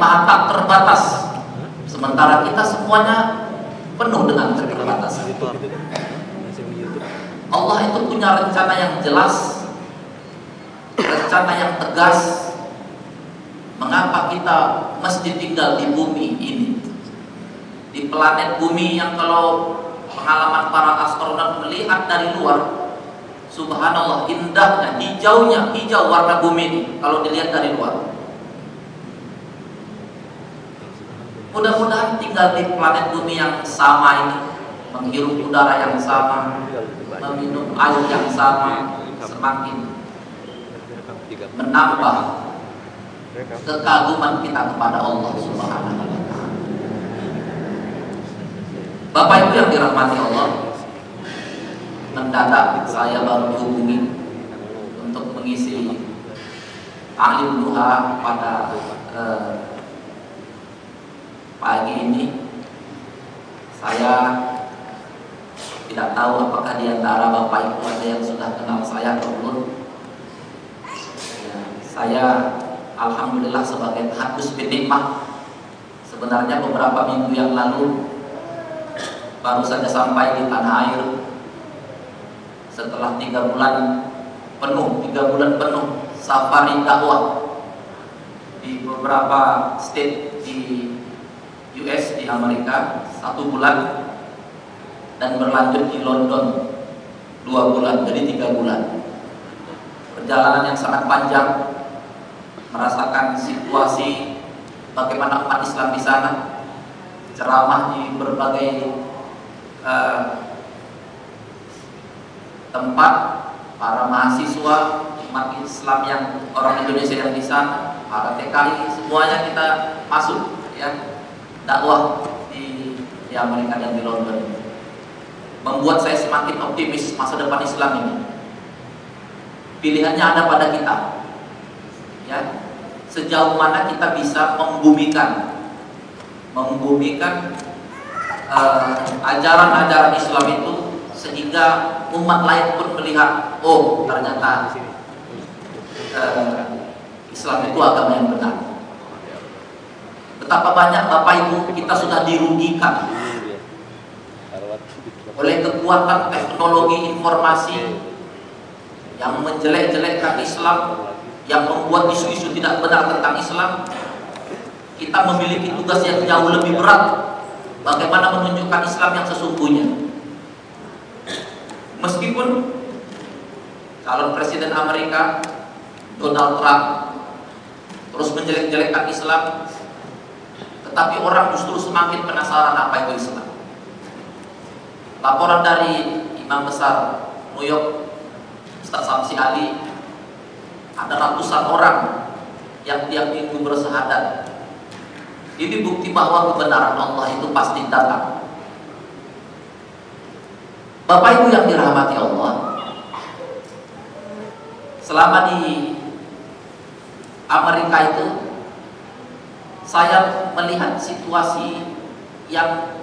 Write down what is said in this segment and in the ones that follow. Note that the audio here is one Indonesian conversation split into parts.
Tak terbatas. Sementara kita semuanya penuh dengan keterbatasan. Allah itu punya rencana yang jelas rencana yang tegas. Mengapa kita mesti tinggal di bumi ini? Di planet bumi yang kalau pengalaman para astronot melihat dari luar subhanallah indahnya hijaunya hijau warna bumi ini kalau dilihat dari luar mudah-mudahan tinggal di planet bumi yang sama ini menghirup udara yang sama meminum air yang sama semakin menambah kekaguman kita kepada Allah Subhanahu wa. Bapak Ibu yang dirahmati Allah, mendadak saya baru dihubungi untuk mengisi alim duha pada eh, pagi ini. Saya tidak tahu apakah di antara Bapak Ibu ada yang sudah kenal saya atau belum saya alhamdulillah sebagai hadus binikmah sebenarnya beberapa minggu yang lalu baru saja sampai di tanah air setelah tiga bulan penuh tiga bulan penuh safari dakwah di beberapa state di US di Amerika satu bulan dan berlanjut di London dua bulan jadi tiga bulan. Perjalanan yang sangat panjang merasakan situasi bagaimana umat Islam di sana, ceramah di berbagai uh, tempat, para mahasiswa umat Islam yang orang Indonesia yang di sana, para TKI semuanya kita masuk ya dakwah di, di Amerika dan di London membuat saya semakin optimis masa depan Islam ini. Pilihannya ada pada kita. Ya, sejauh mana kita bisa membumikan membumikan ajaran-ajaran uh, Islam itu sehingga umat lain pun melihat oh ternyata uh, Islam itu agama yang benar betapa banyak Bapak Ibu kita sudah dirugikan. Oleh kekuatan teknologi informasi yang menjelek-jelekkan Islam yang membuat isu-isu tidak benar tentang Islam kita memiliki tugas yang jauh lebih berat. Bagaimana menunjukkan Islam yang sesungguhnya? Meskipun calon presiden Amerika Donald Trump terus menjelek-jelekkan Islam tetapi orang justru semakin penasaran apa itu Islam laporan dari Imam Besar New York Ustaz Samsi Ali ada ratusan orang yang tiap minggu bersahadat. Ini bukti bahwa kebenaran Allah itu pasti datang. Bapak Ibu yang dirahmati Allah, selama di Amerika itu saya melihat situasi yang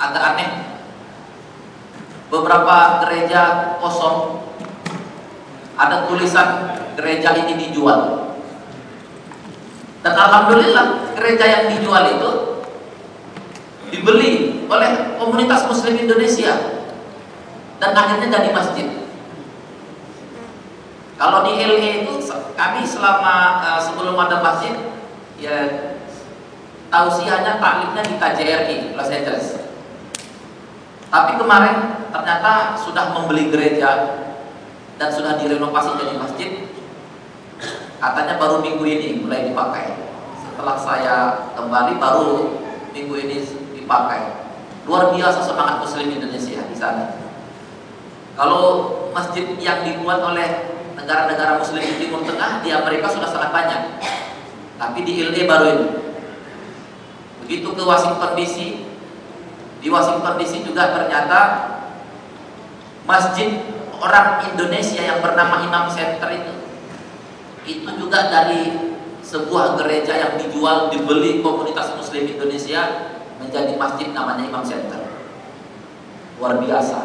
agak aneh. Beberapa gereja kosong ada tulisan gereja ini dijual. Dan alhamdulillah gereja yang dijual itu dibeli oleh komunitas muslim Indonesia dan akhirnya jadi masjid. Kalau di LA itu kami selama uh, sebelum ada masjid ya tausiahnya taklimnya di KJRI Los Angeles. Tapi kemarin ternyata sudah membeli gereja dan sudah direnovasi jadi masjid katanya baru minggu ini mulai dipakai setelah saya kembali baru minggu ini dipakai. Luar biasa semangat Muslim Indonesia di sana. Kalau masjid yang dibuat oleh negara-negara Muslim di Timur Tengah di Amerika sudah sangat banyak, tapi di LA baru ini. Begitu ke Washington DC, di Washington DC juga ternyata masjid orang Indonesia yang bernama Imam Center itu itu juga dari sebuah gereja yang dijual dibeli komunitas muslim Indonesia menjadi masjid namanya Imam Center. Luar biasa.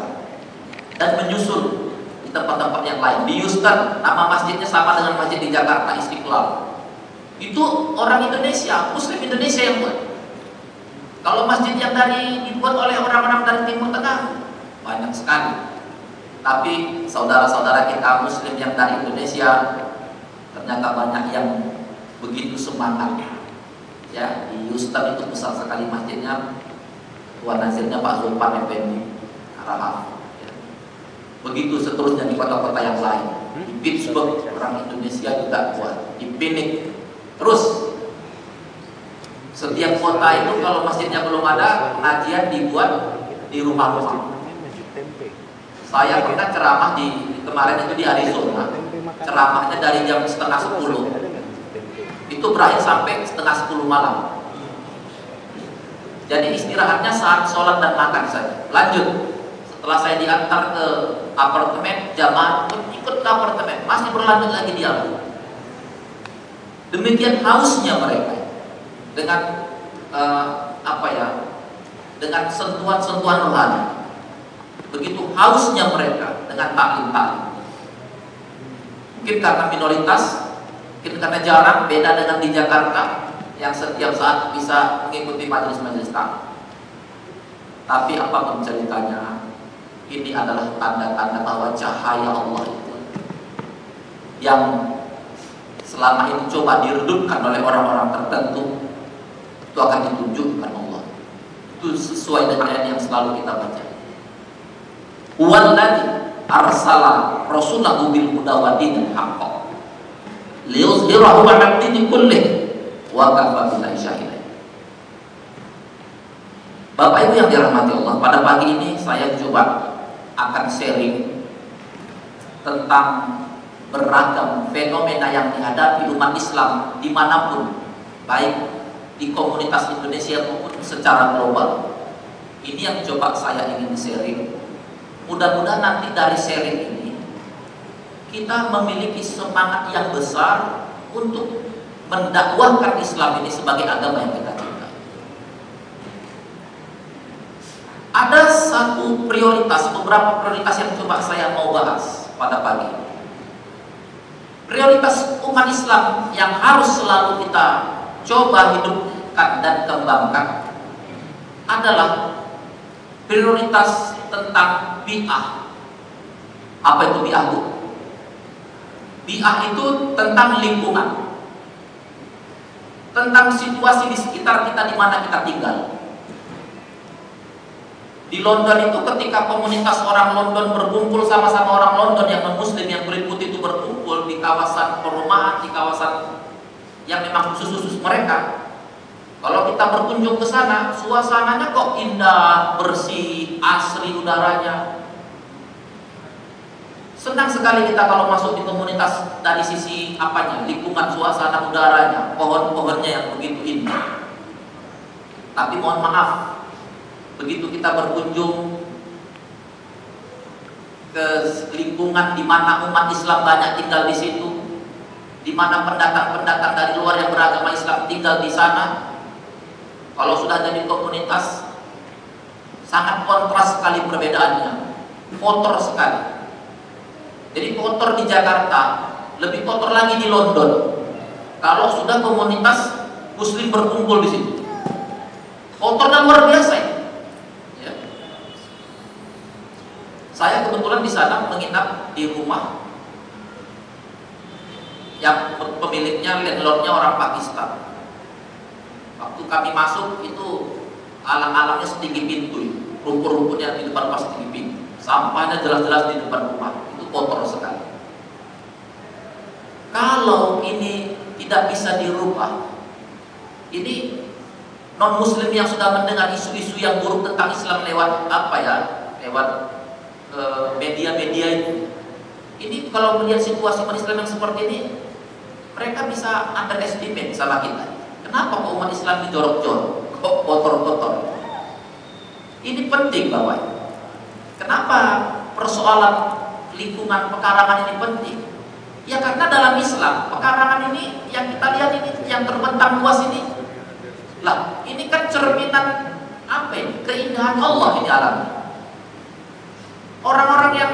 Dan menyusul di tempat-tempat yang lain. Di Houston nama masjidnya sama dengan masjid di Jakarta Istiqlal. Itu orang Indonesia muslim Indonesia yang buat kalau masjid yang dari dibuat oleh orang-orang dari Timur Tengah banyak sekali tapi saudara-saudara kita muslim yang dari Indonesia ternyata banyak yang begitu semangat. Ya, di Houston itu besar sekali masjidnya. Tuan Nazirnya Pak Zulpan Effendi Arahaf. Ya. Begitu seterusnya di kota-kota yang lain. Di Pittsburgh orang Indonesia juga kuat. Di Phoenix. Terus setiap kota itu kalau masjidnya belum ada, pengajian dibuat di rumah-rumah. Saya pernah ceramah di kemarin itu di Arizona. Ceramahnya dari jam setengah sepuluh. Itu berakhir sampai setengah sepuluh malam. Jadi istirahatnya saat sholat dan makan saja. Lanjut. Setelah saya diantar ke apartemen, jamaah ikut ke apartemen, masih berlanjut lagi dialog. Demikian hausnya mereka dengan uh, apa ya? Dengan sentuhan-sentuhan rohani Begitu hausnya mereka dengan taklim-taklim. Mungkin karena minoritas, mungkin karena jarang, beda dengan di Jakarta yang setiap saat bisa mengikuti majelis-majelis taklim. Tapi apa pun ceritanya, ini adalah tanda-tanda bahwa cahaya Allah itu yang selama ini coba diredupkan oleh orang-orang tertentu itu akan ditunjukkan Allah. Itu sesuai dengan yang selalu kita baca. Walladhi arsala rasulahu bil huda wa dinil haqq liyuzhirahu 'ala dini kullih wa kafa billahi shahida. Bapak Ibu yang dirahmati Allah, pada pagi ini saya coba akan sharing tentang beragam fenomena yang dihadapi umat Islam di mana pun, baik di komunitas Indonesia maupun secara global. Ini yang coba saya ingin sharing Mudah-mudahan nanti dari sharing ini kita memiliki semangat yang besar untuk mendakwahkan Islam ini sebagai agama yang kita cintai. Ada satu prioritas, beberapa prioritas yang coba saya mau bahas pada pagi. Prioritas umat Islam yang harus selalu kita coba hidupkan dan kembangkan adalah prioritas tentang bi'ah. Apa itu bi'ah bu? Bi'ah itu tentang lingkungan. Tentang situasi di sekitar kita di mana kita tinggal. Di London itu ketika komunitas orang London berkumpul sama-sama orang London yang non-muslim yang kulit putih itu berkumpul di kawasan perumahan, di kawasan yang memang khusus-khusus mereka, kalau kita berkunjung ke sana, suasananya kok indah, bersih, asri udaranya. Senang sekali kita kalau masuk di komunitas dari sisi apanya, lingkungan suasana udaranya, pohon-pohonnya yang begitu indah. Tapi mohon maaf, begitu kita berkunjung ke lingkungan di mana umat Islam banyak tinggal di situ, di mana pendatang-pendatang dari luar yang beragama Islam tinggal di sana, kalau sudah jadi komunitas sangat kontras sekali perbedaannya, kotor sekali. Jadi kotor di Jakarta, lebih kotor lagi di London. Kalau sudah komunitas Muslim berkumpul di situ, kotornya luar biasa Ya. Saya kebetulan di sana menginap di rumah yang pemiliknya landlordnya orang Pakistan Waktu kami masuk itu alang-alangnya setinggi pintu, rumput-rumputnya di depan pas setinggi pintu, sampahnya jelas-jelas di depan rumah, itu kotor sekali. Kalau ini tidak bisa dirubah, ini non muslim yang sudah mendengar isu-isu yang buruk tentang Islam lewat apa ya? Lewat eh, media-media itu. Ini kalau melihat situasi Islam yang seperti ini mereka bisa underestimate sama kita kenapa kok umat Islam ini jorok-jorok kok kotor-kotor ini penting Bapak kenapa persoalan lingkungan pekarangan ini penting ya karena dalam Islam pekarangan ini yang kita lihat ini yang terbentang luas ini lah, ini kan cerminan apa ini? Keindahan Allah ini alam. Orang-orang yang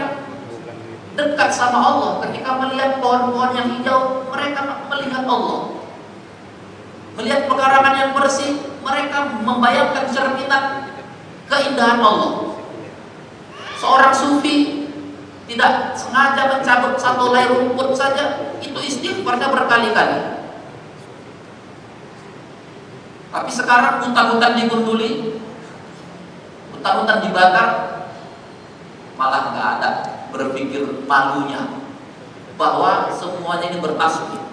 dekat sama Allah ketika melihat pohon-pohon yang hijau, mereka melihat Allah. Melihat pekarangan yang bersih, mereka membayangkan cerminan keindahan Allah. Seorang sufi tidak sengaja mencabut satu helai rumput saja, itu istighfarnya berkali-kali. Tapi sekarang hutan-hutan digunduli, hutan-hutan dibakar, malah nggak ada berpikir malunya bahwa semuanya ini bertasbih.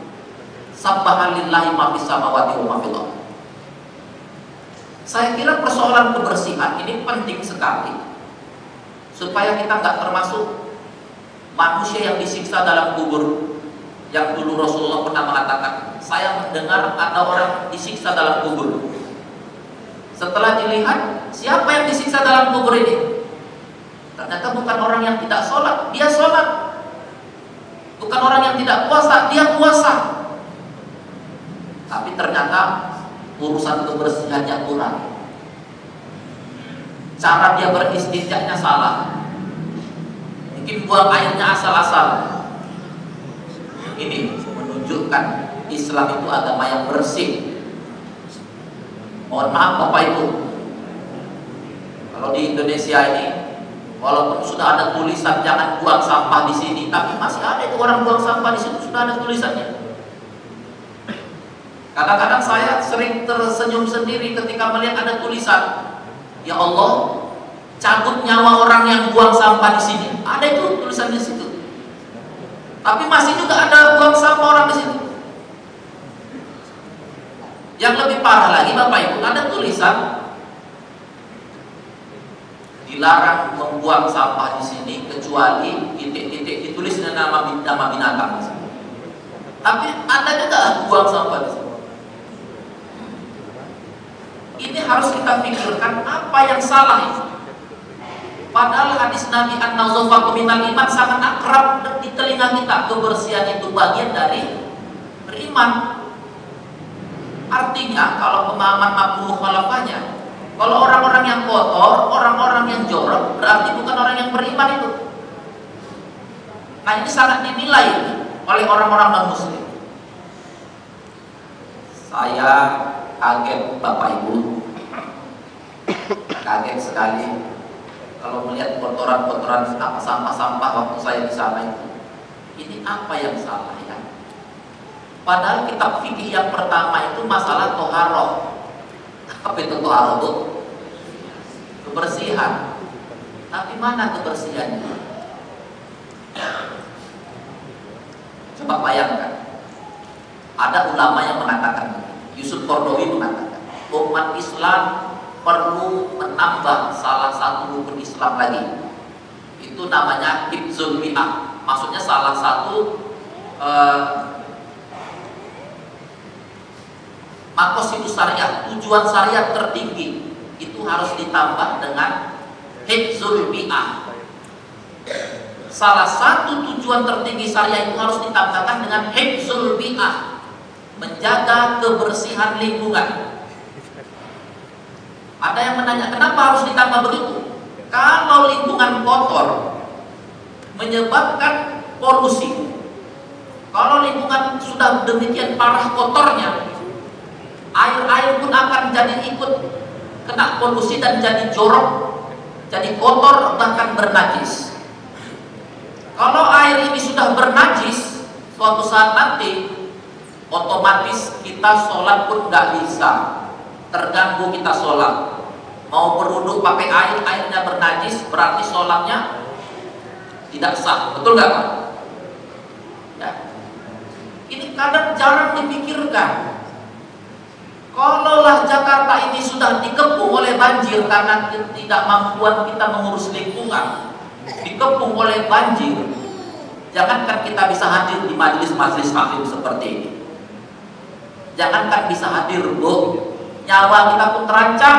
Ma samawati wa Saya kira persoalan kebersihan ini penting sekali supaya kita nggak termasuk manusia yang disiksa dalam kubur yang dulu Rasulullah pernah mengatakan, saya mendengar ada orang disiksa dalam kubur. Setelah dilihat, siapa yang disiksa dalam kubur ini? Ternyata bukan orang yang tidak sholat, dia sholat. Bukan orang yang tidak puasa, dia puasa. Tapi ternyata urusan kebersihannya kurang. Cara dia beristinjaknya salah. Mungkin buang airnya asal-asal ini menunjukkan Islam itu agama yang bersih. Mohon maaf Bapak Ibu, kalau di Indonesia ini, walaupun sudah ada tulisan jangan buang sampah di sini, tapi masih ada itu orang buang sampah di situ sudah ada tulisannya. Kadang-kadang saya sering tersenyum sendiri ketika melihat ada tulisan, Ya Allah, cabut nyawa orang yang buang sampah di sini. Ada itu tulisan di situ. Tapi masih juga ada buang sampah orang di situ. Yang lebih parah lagi Bapak Ibu, ada tulisan dilarang membuang sampah di sini kecuali titik-titik ditulis dengan nama nama binatang. Tapi ada juga buang sampah di sini. Ini harus kita pikirkan apa yang salah. Padahal hadis Nabi An-Nazafaku minal iman sangat akrab di telinga kita. Kebersihan itu bagian dari beriman. Artinya kalau pemahaman makhluk mukhalafahnya, kalau orang-orang yang kotor, orang-orang yang jorok, berarti bukan orang yang beriman itu. Nah ini sangat dinilai oleh orang-orang non muslim. Saya kaget Bapak Ibu, kaget sekali kalau melihat kotoran-kotoran sampah-sampah waktu saya di sana itu. Ini apa yang salah ya? Padahal kitab fikih yang pertama itu masalah toharoh apa itu toharoh itu kebersihan. Tapi mana kebersihannya? Coba bayangkan. Ada ulama yang mengatakan Yusuf Kordowi mengatakan umat Islam perlu menambah salah satu rukun Islam lagi. Itu namanya hibzul mi'ah. Maksudnya salah satu uh, itu syariat, tujuan syariat tertinggi itu harus ditambah dengan hibzul mi'ah. Salah satu tujuan tertinggi syariat itu harus ditambahkan dengan hibzul mi'ah, menjaga kebersihan lingkungan. Ada yang menanya, kenapa harus ditambah begitu? Kalau lingkungan kotor menyebabkan polusi. Kalau lingkungan sudah demikian parah kotornya, air-air pun akan jadi ikut kena polusi dan jadi jorok, jadi kotor bahkan bernajis. Kalau air ini sudah bernajis, suatu saat nanti otomatis kita sholat pun nggak bisa. Terganggu kita sholat. Mau berwudhu pakai air airnya bernajis berarti sholatnya tidak sah. Betul nggak pak? Ya. Ini kadang jarang dipikirkan. Kalaulah Jakarta ini sudah dikepung oleh banjir karena tidak mampuan kita mengurus lingkungan, dikepung oleh banjir, jangankan kita bisa hadir di majelis-majelis hakim seperti ini. Jangankan bisa hadir, Bu, nyawa kita pun terancam.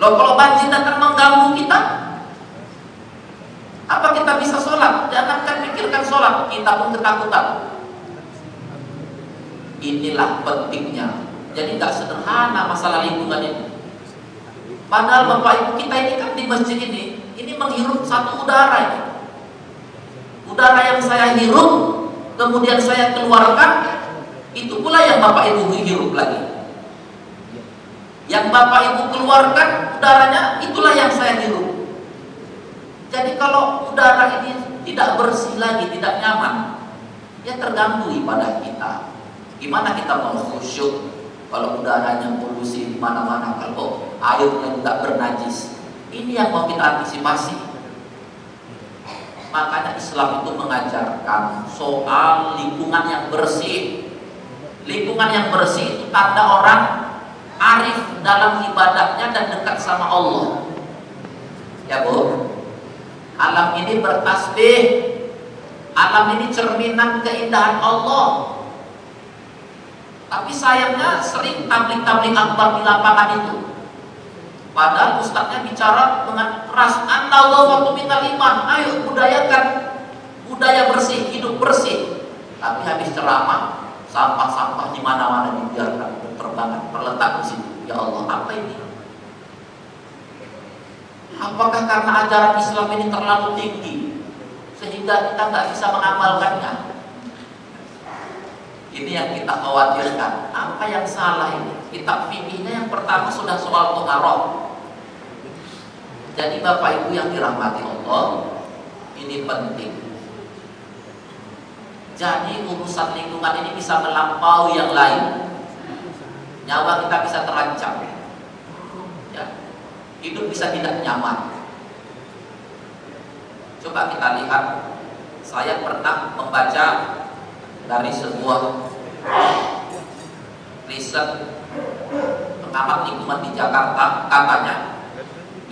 Loh kalau banjir datang mengganggu kita, apa kita bisa sholat? Jangankan pikirkan sholat, kita pun ketakutan. Inilah pentingnya jadi nggak sederhana masalah lingkungan ini. Padahal Bapak Ibu kita ini kan di masjid ini, ini menghirup satu udara ini. Udara yang saya hirup, kemudian saya keluarkan, itu pula yang Bapak Ibu hirup lagi. Yang Bapak Ibu keluarkan udaranya, itulah yang saya hirup. Jadi kalau udara ini tidak bersih lagi, tidak nyaman, ya terganggu ibadah kita. Gimana kita mau khusyuk kalau udaranya polusi di mana-mana, kalau airnya juga bernajis, ini yang mau kita antisipasi. Makanya Islam itu mengajarkan soal lingkungan yang bersih. Lingkungan yang bersih itu tanda orang arif dalam ibadahnya dan dekat sama Allah. Ya Bu, alam ini bertasbih, alam ini cerminan keindahan Allah. Tapi sayangnya sering tablik-tablik akbar di lapangan itu. Padahal ustadznya bicara dengan keras, anda waktu minta iman, ayo budayakan budaya bersih, hidup bersih. Tapi habis ceramah, sampah-sampah di mana-mana dibiarkan berterbangan, terletak di situ. Ya Allah, apa ini? Apakah karena ajaran Islam ini terlalu tinggi sehingga kita nggak bisa mengamalkannya? Ini yang kita khawatirkan. Apa yang salah ini? Kitab fikihnya yang pertama sudah soal pengaruh. Jadi Bapak Ibu yang dirahmati Allah, ini penting. Jadi urusan lingkungan ini bisa melampaui yang lain. Nyawa kita bisa terancam. Ya. Hidup bisa tidak nyaman. Coba kita lihat. Saya pernah membaca dari sebuah riset pengamat lingkungan di Jakarta katanya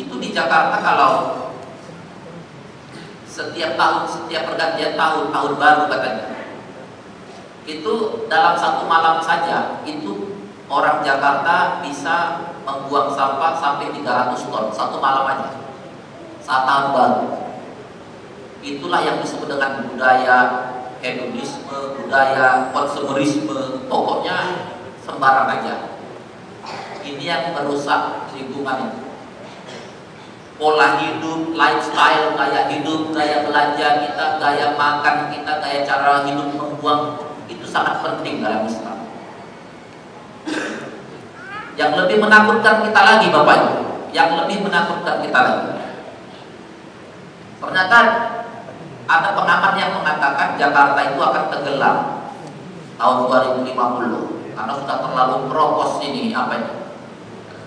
itu di Jakarta kalau setiap tahun setiap pergantian tahun tahun baru katanya itu dalam satu malam saja itu orang Jakarta bisa membuang sampah sampai 300 ton satu malam aja saat tahun itulah yang disebut dengan budaya hedonisme, budaya, konsumerisme, pokoknya sembarang aja. Ini yang merusak lingkungan itu. Pola hidup, lifestyle, gaya hidup, gaya belanja kita, gaya makan kita, gaya cara hidup membuang sangat penting dalam Islam. Yang lebih menakutkan kita lagi Bapak Ibu, yang lebih menakutkan kita lagi. Ternyata ada pengamat yang mengatakan Jakarta itu akan tenggelam tahun 2050 karena sudah terlalu keropos ini apa ini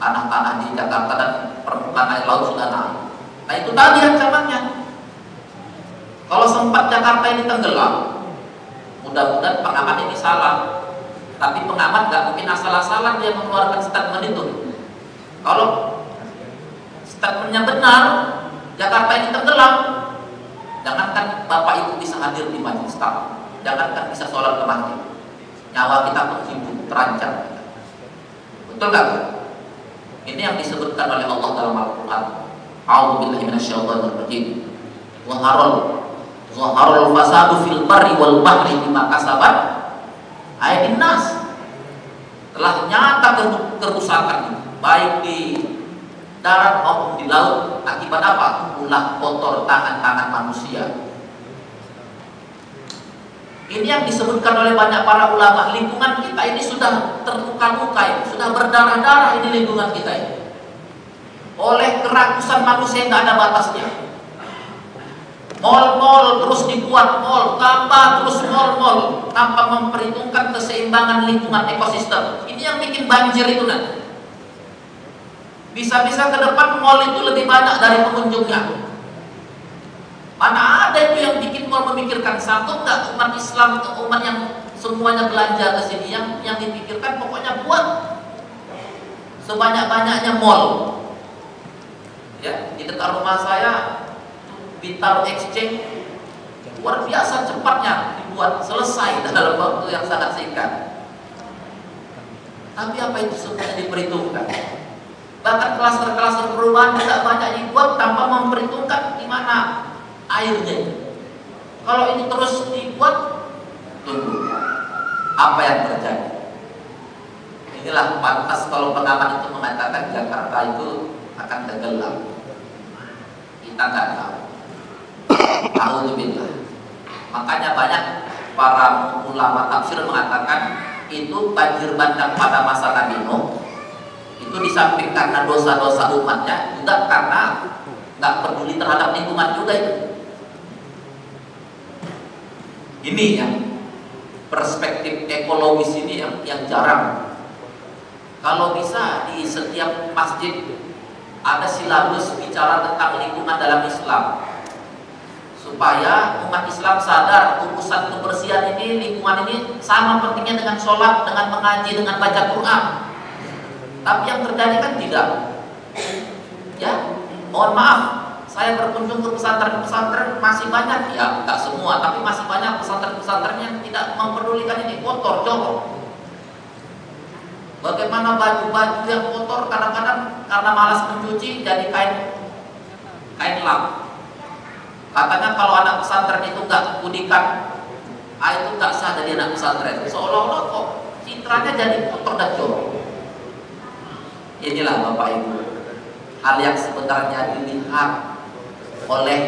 tanah-tanah di Jakarta dan permukaan air laut sudah naik. Nah itu tadi ancamannya. Kalau sempat Jakarta ini tenggelam, mudah-mudahan pengamat ini salah. Tapi pengamat gak mungkin asal-asalan dia mengeluarkan statement itu. Kalau statementnya benar, Jakarta ini tenggelam, Jangankan Bapak Ibu bisa hadir di majelis taklim, jangankan bisa sholat ke masjid. Nyawa kita hidup terancam. Betul nggak? Ini yang disebutkan oleh Allah dalam Al-Quran. A'udzubillahi minasyaitonir rajim. Wa Zaharul fasadu fil barri wal bahri bima kasabat ayatin nas. Telah nyata kerusakan baik di darat maupun di laut akibat apa? Ulah kotor tangan-tangan manusia. Ini yang disebutkan oleh banyak para ulama lingkungan kita ini sudah terluka-luka, sudah berdarah-darah ini lingkungan kita ini. Oleh kerakusan manusia yang tidak ada batasnya. Mall-mall terus dibuat mall, tambah terus mall-mall tanpa memperhitungkan keseimbangan lingkungan ekosistem. Ini yang bikin banjir itu nanti. Bisa-bisa ke depan mall itu lebih banyak dari pengunjungnya. Mana ada itu yang bikin mall memikirkan satu nggak umat Islam atau umat yang semuanya belanja ke sini yang yang dipikirkan pokoknya buat sebanyak-banyaknya mall. Ya, di dekat rumah saya Bintaro Exchange luar biasa cepatnya dibuat selesai dalam waktu yang sangat singkat. Tapi apa itu semuanya diperhitungkan? Bahkan klaster-klaster perumahan tidak banyak dibuat tanpa memperhitungkan di mana airnya Kalau ini terus dibuat, tunggu apa yang terjadi. Inilah pantas kalau pengamat itu mengatakan Jakarta itu akan tenggelam. Kita nggak tahu. Alhamdulillah. Makanya banyak para ulama tafsir mengatakan itu banjir bandang pada masa Nabi Nuh itu di samping karena dosa-dosa umatnya juga karena nggak peduli terhadap lingkungan juga itu. Ini yang perspektif ekologis ini yang, yang jarang kalau bisa di setiap masjid ada silabus bicara tentang lingkungan dalam Islam supaya umat Islam sadar urusan kebersihan ini lingkungan ini sama pentingnya dengan sholat dengan mengaji dengan baca Quran. Tapi yang terjadi kan tidak. Ya mohon maaf. Saya berkunjung ke pesantren-pesantren masih banyak. Ya nggak semua tapi masih banyak pesantren-pesantren yang tidak memperdulikan ini. Kotor jorok Bagaimana baju-baju yang kotor kadang-kadang karena malas mencuci jadi kain kain lap. Katanya kalau anak pesantren itu nggak kudikan, ah itu nggak sah jadi anak pesantren. Seolah-olah kok citranya jadi kotor dan jorok. Inilah Bapak Ibu hal yang sebenarnya dilihat oleh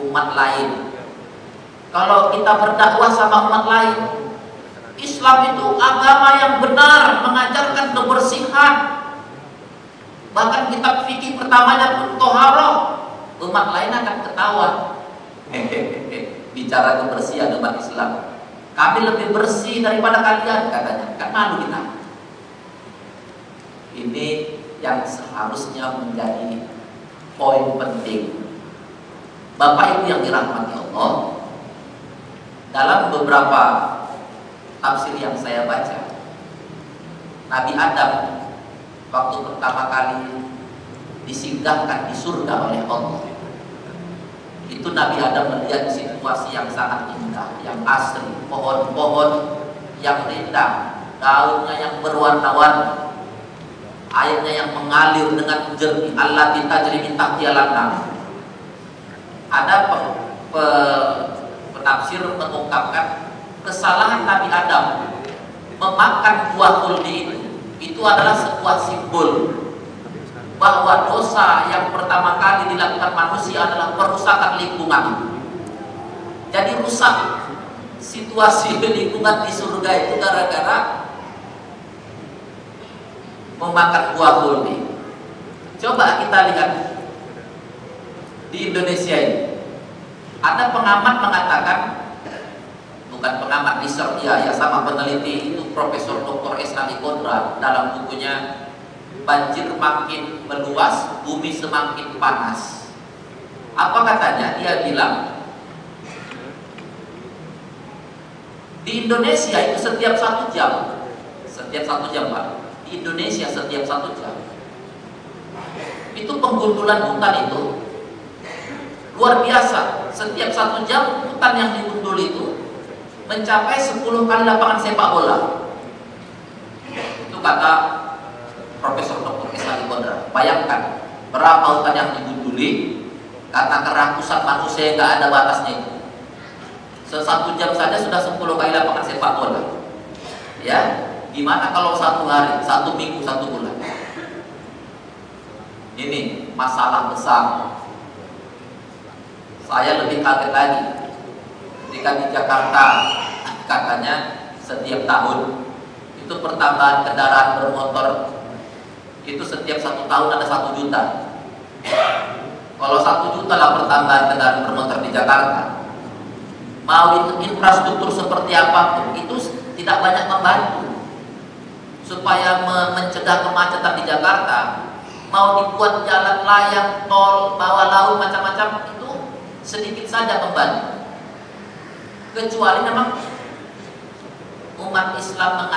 umat lain. Kalau kita berdakwah sama umat lain, Islam itu agama yang benar, mengajarkan kebersihan. Bahkan kitab fikih pertamanya pun toharoh. Umat lain akan ketawa. Bicara kebersihan umat Islam. Kami lebih bersih daripada kalian katanya. Kan malu kita. Ini yang seharusnya menjadi poin penting. Bapak Ibu yang dirahmati Allah, dalam beberapa tafsir yang saya baca Nabi Adam waktu pertama kali disinggahkan di surga oleh Allah itu Nabi Adam melihat situasi yang sangat indah yang asri. Pohon-pohon yang rindang daunnya yang berwarna-warni airnya yang mengalir dengan jernih. Allah kita jadi minta tahtiha ada pe, pe, penafsir mengungkapkan kesalahan Nabi Adam memakan buah kuldi itu itu adalah sebuah simbol bahwa dosa yang pertama kali dilakukan manusia adalah perusakan lingkungan. Jadi rusak situasi lingkungan di surga itu gara-gara memakan buah kuldi. Coba kita lihat di Indonesia ini. Ada pengamat mengatakan bukan pengamat riset ya, ya sama peneliti itu Profesor Dr. S. Ali Kodra dalam bukunya Banjir makin meluas, bumi semakin panas. Apa katanya? Dia bilang di Indonesia itu setiap satu jam, setiap satu jam pak, di Indonesia setiap satu jam itu penggundulan hutan itu luar biasa. Setiap satu jam hutan yang digundul itu mencapai 10 kali lapangan sepak bola. Itu kata Profesor Dr. Isali Kodra. Bayangkan berapa hutan yang digunduli karena kerakusan manusia yang ada batasnya itu. Sesatu jam saja sudah 10 kali lapangan sepak bola. Ya, gimana kalau satu hari, satu minggu, satu bulan? Ini masalah besar. Saya lebih kaget lagi ketika di Jakarta katanya setiap tahun itu pertambahan kendaraan bermotor itu setiap satu tahun ada satu juta. Kalau satu juta lah pertambahan kendaraan bermotor di Jakarta. Mau itu infrastruktur seperti apa pun itu tidak banyak membantu. Supaya mencegah kemacetan di Jakarta mau dibuat jalan layang, tol, bawah laut macam-macam itu sedikit saja membantu. Kecuali memang umat Islam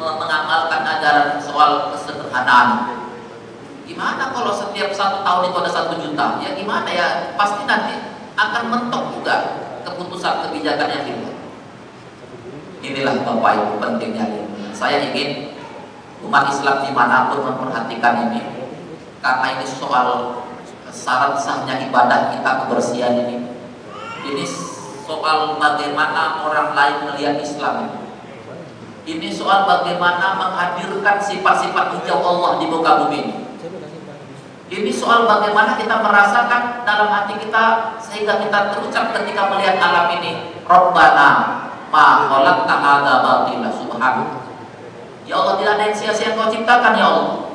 mengamalkan ajaran soal kesederhanaan. Gimana kalau setiap satu tahun itu ada satu juta? Ya gimana ya? Pasti nanti akan mentok juga keputusan kebijakan yang. Inilah Bapak Ibu pentingnya ini. Saya ingin umat Islam di mana pun memperhatikan ini karena ini soal syarat sahnya ibadah kita kebersihan ini. Ini soal bagaimana orang lain melihat Islam ini soal bagaimana menghadirkan sifat-sifat hijau Allah di muka bumi ini. Ini soal bagaimana kita merasakan dalam hati kita sehingga kita terucap ketika melihat alam ini. Rabbana ma khalaqta hadza batila subhanak. Ya Allah tidak ada yang sia-sia kau ciptakan ya Allah.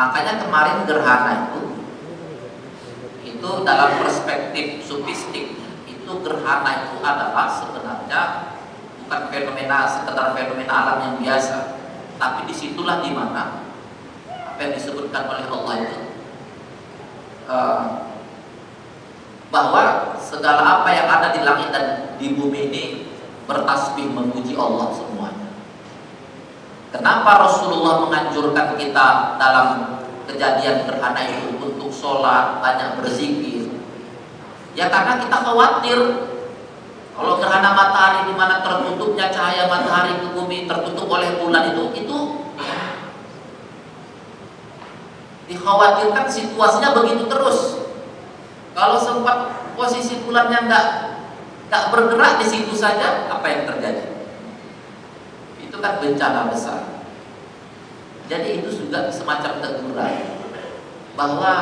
Makanya kemarin gerhana itu itu dalam perspektif sufistik itu gerhana itu adalah sebenarnya bukan fenomena sekedar fenomena alam yang biasa, tapi di situlah di mana apa yang disebutkan oleh Allah itu uh, bahwa segala apa yang ada di langit dan di bumi ini bertasbih memuji Allah semuanya. Kenapa Rasulullah menganjurkan kita dalam kejadian gerhana itu untuk sholat, banyak berzikir. Ya karena kita khawatir kalau gerhana matahari di mana tertutupnya cahaya matahari ke bumi tertutup oleh bulan itu, itu dikhawatirkan situasinya begitu terus. Kalau sempat posisi bulannya nggak nggak bergerak di situ saja, apa yang terjadi? Itu kan bencana besar. Jadi itu juga semacam teguran bahwa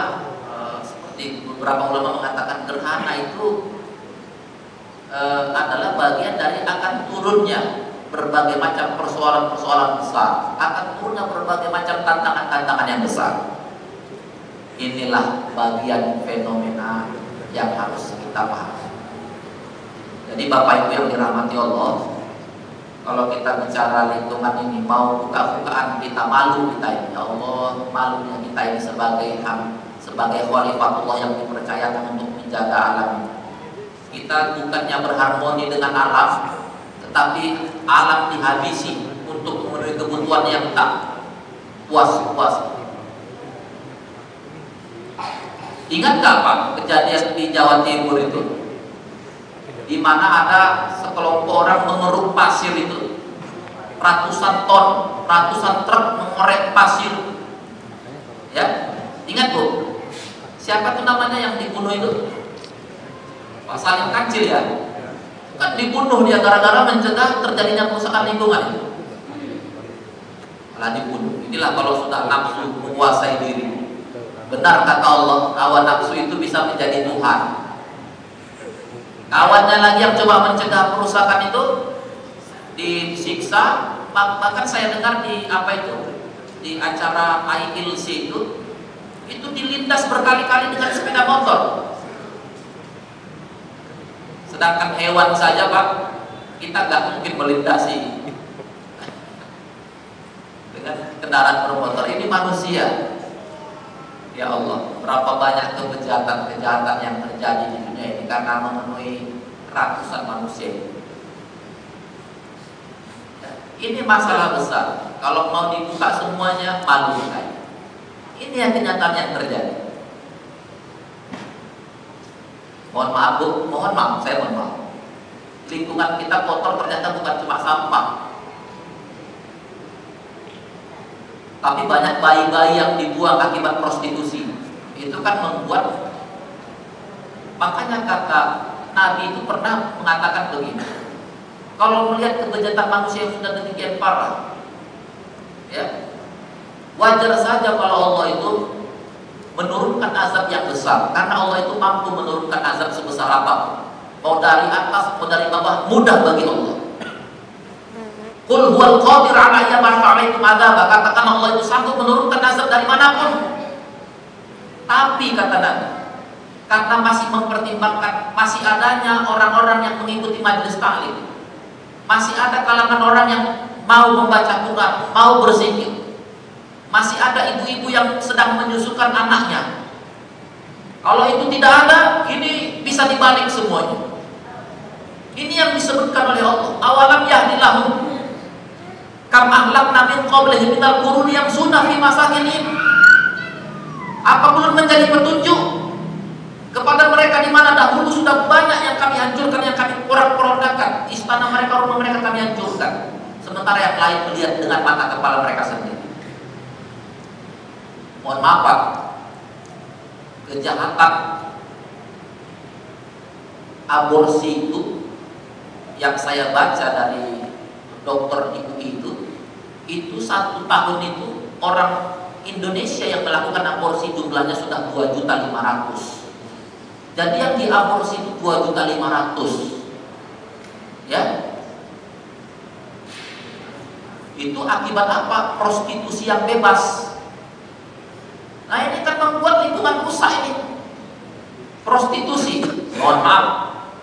e, seperti beberapa ulama mengatakan gerhana itu e, adalah bagian dari akan turunnya berbagai macam persoalan-persoalan besar, akan turunnya berbagai macam tantangan-tantangan yang besar. Inilah bagian fenomena yang harus kita pahami. Jadi Bapak Ibu yang dirahmati Allah, kalau kita bicara lingkungan ini mau buka-bukaan kita malu kita ini ya Allah malunya kita ini sebagai ham, sebagai Allah yang dipercayakan untuk menjaga alam kita bukannya berharmoni dengan alam tetapi alam dihabisi untuk memenuhi kebutuhan yang tak puas-puas ingat gak Pak kejadian di Jawa Timur itu di mana ada sekelompok orang mengeruk pasir itu ratusan ton, ratusan truk mengorek pasir. Ya, ingat bu, siapa tuh namanya yang dibunuh itu? Pak Salim Kancil ya, kan dibunuh dia gara-gara mencegah terjadinya kerusakan lingkungan. Malah dibunuh. Inilah kalau sudah nafsu menguasai diri. Benar kata Allah, hawa nafsu itu bisa menjadi Tuhan. Kawannya lagi yang coba mencegah perusakan itu disiksa. Bahkan saya dengar di apa itu di acara ILC itu itu dilindas berkali-kali dengan sepeda motor. Sedangkan hewan saja pak kita nggak mungkin melintasi dengan kendaraan bermotor ini manusia. Ya Allah, berapa banyak kejahatan-kejahatan yang terjadi di dunia ini karena memenuhi ratusan manusia. Ini masalah besar. Kalau mau dibuka semuanya malu saya. Ini yang kenyataan yang terjadi. Mohon maaf bu, mohon maaf, saya mohon maaf. Lingkungan kita kotor ternyata bukan cuma sampah, Tapi banyak bayi-bayi yang dibuang akibat prostitusi. Itu kan membuat makanya kata Nabi itu pernah mengatakan begini. Kalau melihat kebejatan manusia yang sudah demikian parah, ya wajar saja kalau Allah itu menurunkan azab yang besar karena Allah itu mampu menurunkan azab sebesar apa mau dari atas mau dari bawah mudah bagi Allah Kul huwal qadir ala 'alaikum adzab. Katakan Allah itu sanggup menurunkan azab dari mana pun. Tapi kata Nabi, karena masih mempertimbangkan masih adanya orang-orang yang mengikuti majelis taklim. Masih ada kalangan orang yang mau membaca Quran, mau berzikir. Masih ada ibu-ibu yang sedang menyusukan anaknya. Kalau itu tidak ada, ini bisa dibalik semuanya. Ini yang disebutkan oleh Allah. Awalam yahdilahum kam ahlakna min qablihim minal qurun yang sunnah fi masakinihim apa belum menjadi petunjuk kepada mereka di mana dahulu sudah banyak yang kami hancurkan, yang kami porak-porandakan, istana mereka, rumah mereka kami hancurkan. Sementara yang lain melihat dengan mata kepala mereka sendiri. Mohon maaf Pak, kejahatan aborsi itu yang saya baca dari dokter ibu itu itu satu tahun itu orang Indonesia yang melakukan aborsi jumlahnya sudah 2 juta 500 jadi yang diaborsi itu 2 juta 500 ya. Itu akibat apa? prostitusi yang bebas nah ini kan membuat lingkungan rusak ini. Prostitusi. Mohon maaf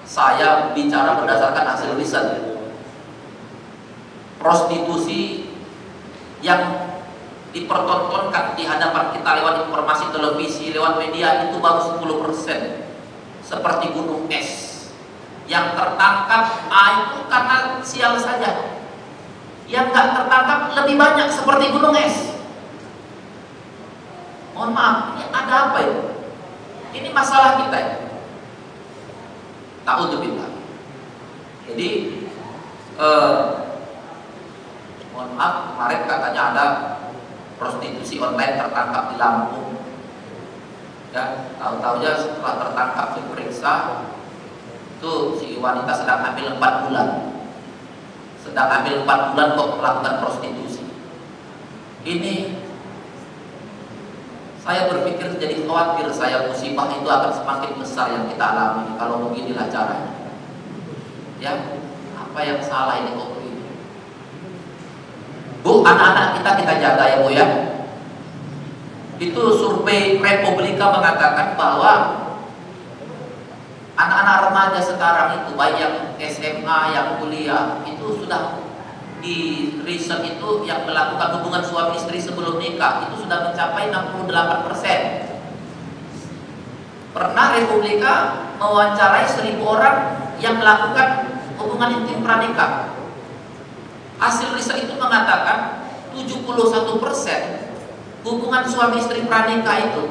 saya bicara berdasarkan hasil riset. Prostitusi yang dipertontonkan di hadapan kita lewat informasi televisi, lewat media itu baru 10% seperti gunung es. Yang tertangkap ah, itu karena sial saja. Yang nggak tertangkap lebih banyak seperti gunung es mohon maaf ini ada apa ya ini masalah kita ya tak untuk kita jadi eh, mohon maaf kemarin katanya ada prostitusi online tertangkap di Lampung. Ya, tahu-tahunya setelah tertangkap diperiksa itu si wanita sedang hamil 4 bulan. Sedang hamil 4 bulan kok melakukan prostitusi. Ini saya berpikir jadi khawatir saya musibah itu akan semakin besar yang kita alami kalau beginilah caranya. Ya, apa yang salah ini kok Bu, anak-anak kita kita jaga ya Bu ya. Itu survei Republika mengatakan bahwa anak-anak remaja sekarang itu baik yang SMA, yang kuliah itu sudah di riset itu yang melakukan hubungan suami istri sebelum nikah itu sudah mencapai 68 persen. Pernah Republika mewawancarai seribu orang yang melakukan hubungan intim pranikah Hasil riset itu mengatakan 71% hubungan suami istri pranikah itu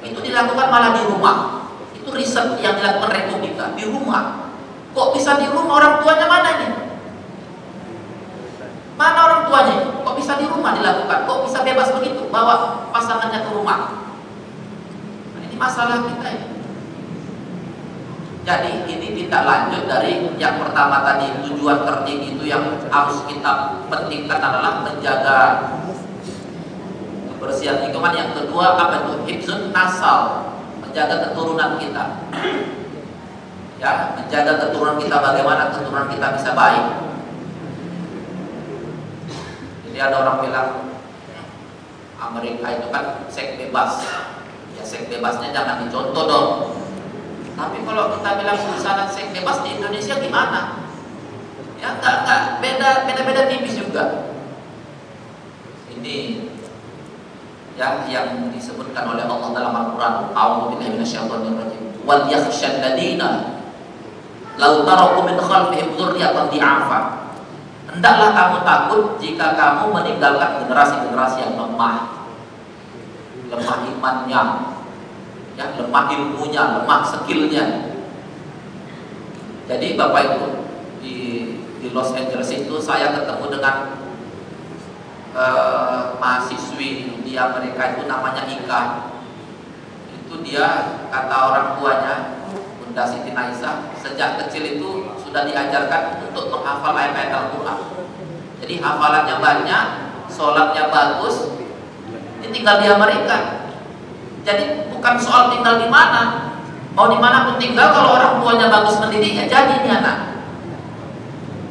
itu dilakukan malah di rumah. Itu riset yang dilakukan Republika di rumah. Kok bisa di rumah orang tuanya mana ini? Mana orang tuanya? Kok bisa di rumah dilakukan? Kok bisa bebas begitu bawa pasangannya ke rumah? Nah, ini masalah kita ini. Jadi ini tidak lanjut dari yang pertama tadi tujuan tertinggi itu yang harus kita pentingkan adalah menjaga kebersihan lingkungan. Yang kedua apa itu? Hibzun nasal, menjaga keturunan kita. Ya, menjaga keturunan kita bagaimana keturunan kita bisa baik. Jadi ada orang bilang Amerika itu kan seks bebas. Ya seks bebasnya jangan dicontoh dong tapi kalau kita bilang sana seks bebas di Indonesia gimana? Ya enggak enggak beda beda beda tipis juga. Ini ya yang disebutkan oleh Allah dalam Al-Qur'an, A'udzubillahi minasyaitonir rajim. Wal yakhshal ladina law taraku min khalfihim dzurriyyatan di'afa. Hendaklah kamu takut jika kamu meninggalkan generasi-generasi yang lemah, lemah imannya, ya lemah ilmunya, lemah skillnya. Jadi bapak ibu di di Los Angeles itu saya ketemu dengan uh, mahasiswi di Amerika itu namanya Ika. Itu dia kata orang tuanya Bunda Siti Naisa sejak kecil itu sudah diajarkan untuk menghafal ayat-ayat Al-Quran. Jadi hafalannya banyak, sholatnya bagus, ini tinggal di Amerika jadi bukan soal tinggal di mana. Mau di mana pun tinggal kalau orang tuanya bagus mendidiknya jadi ini anak.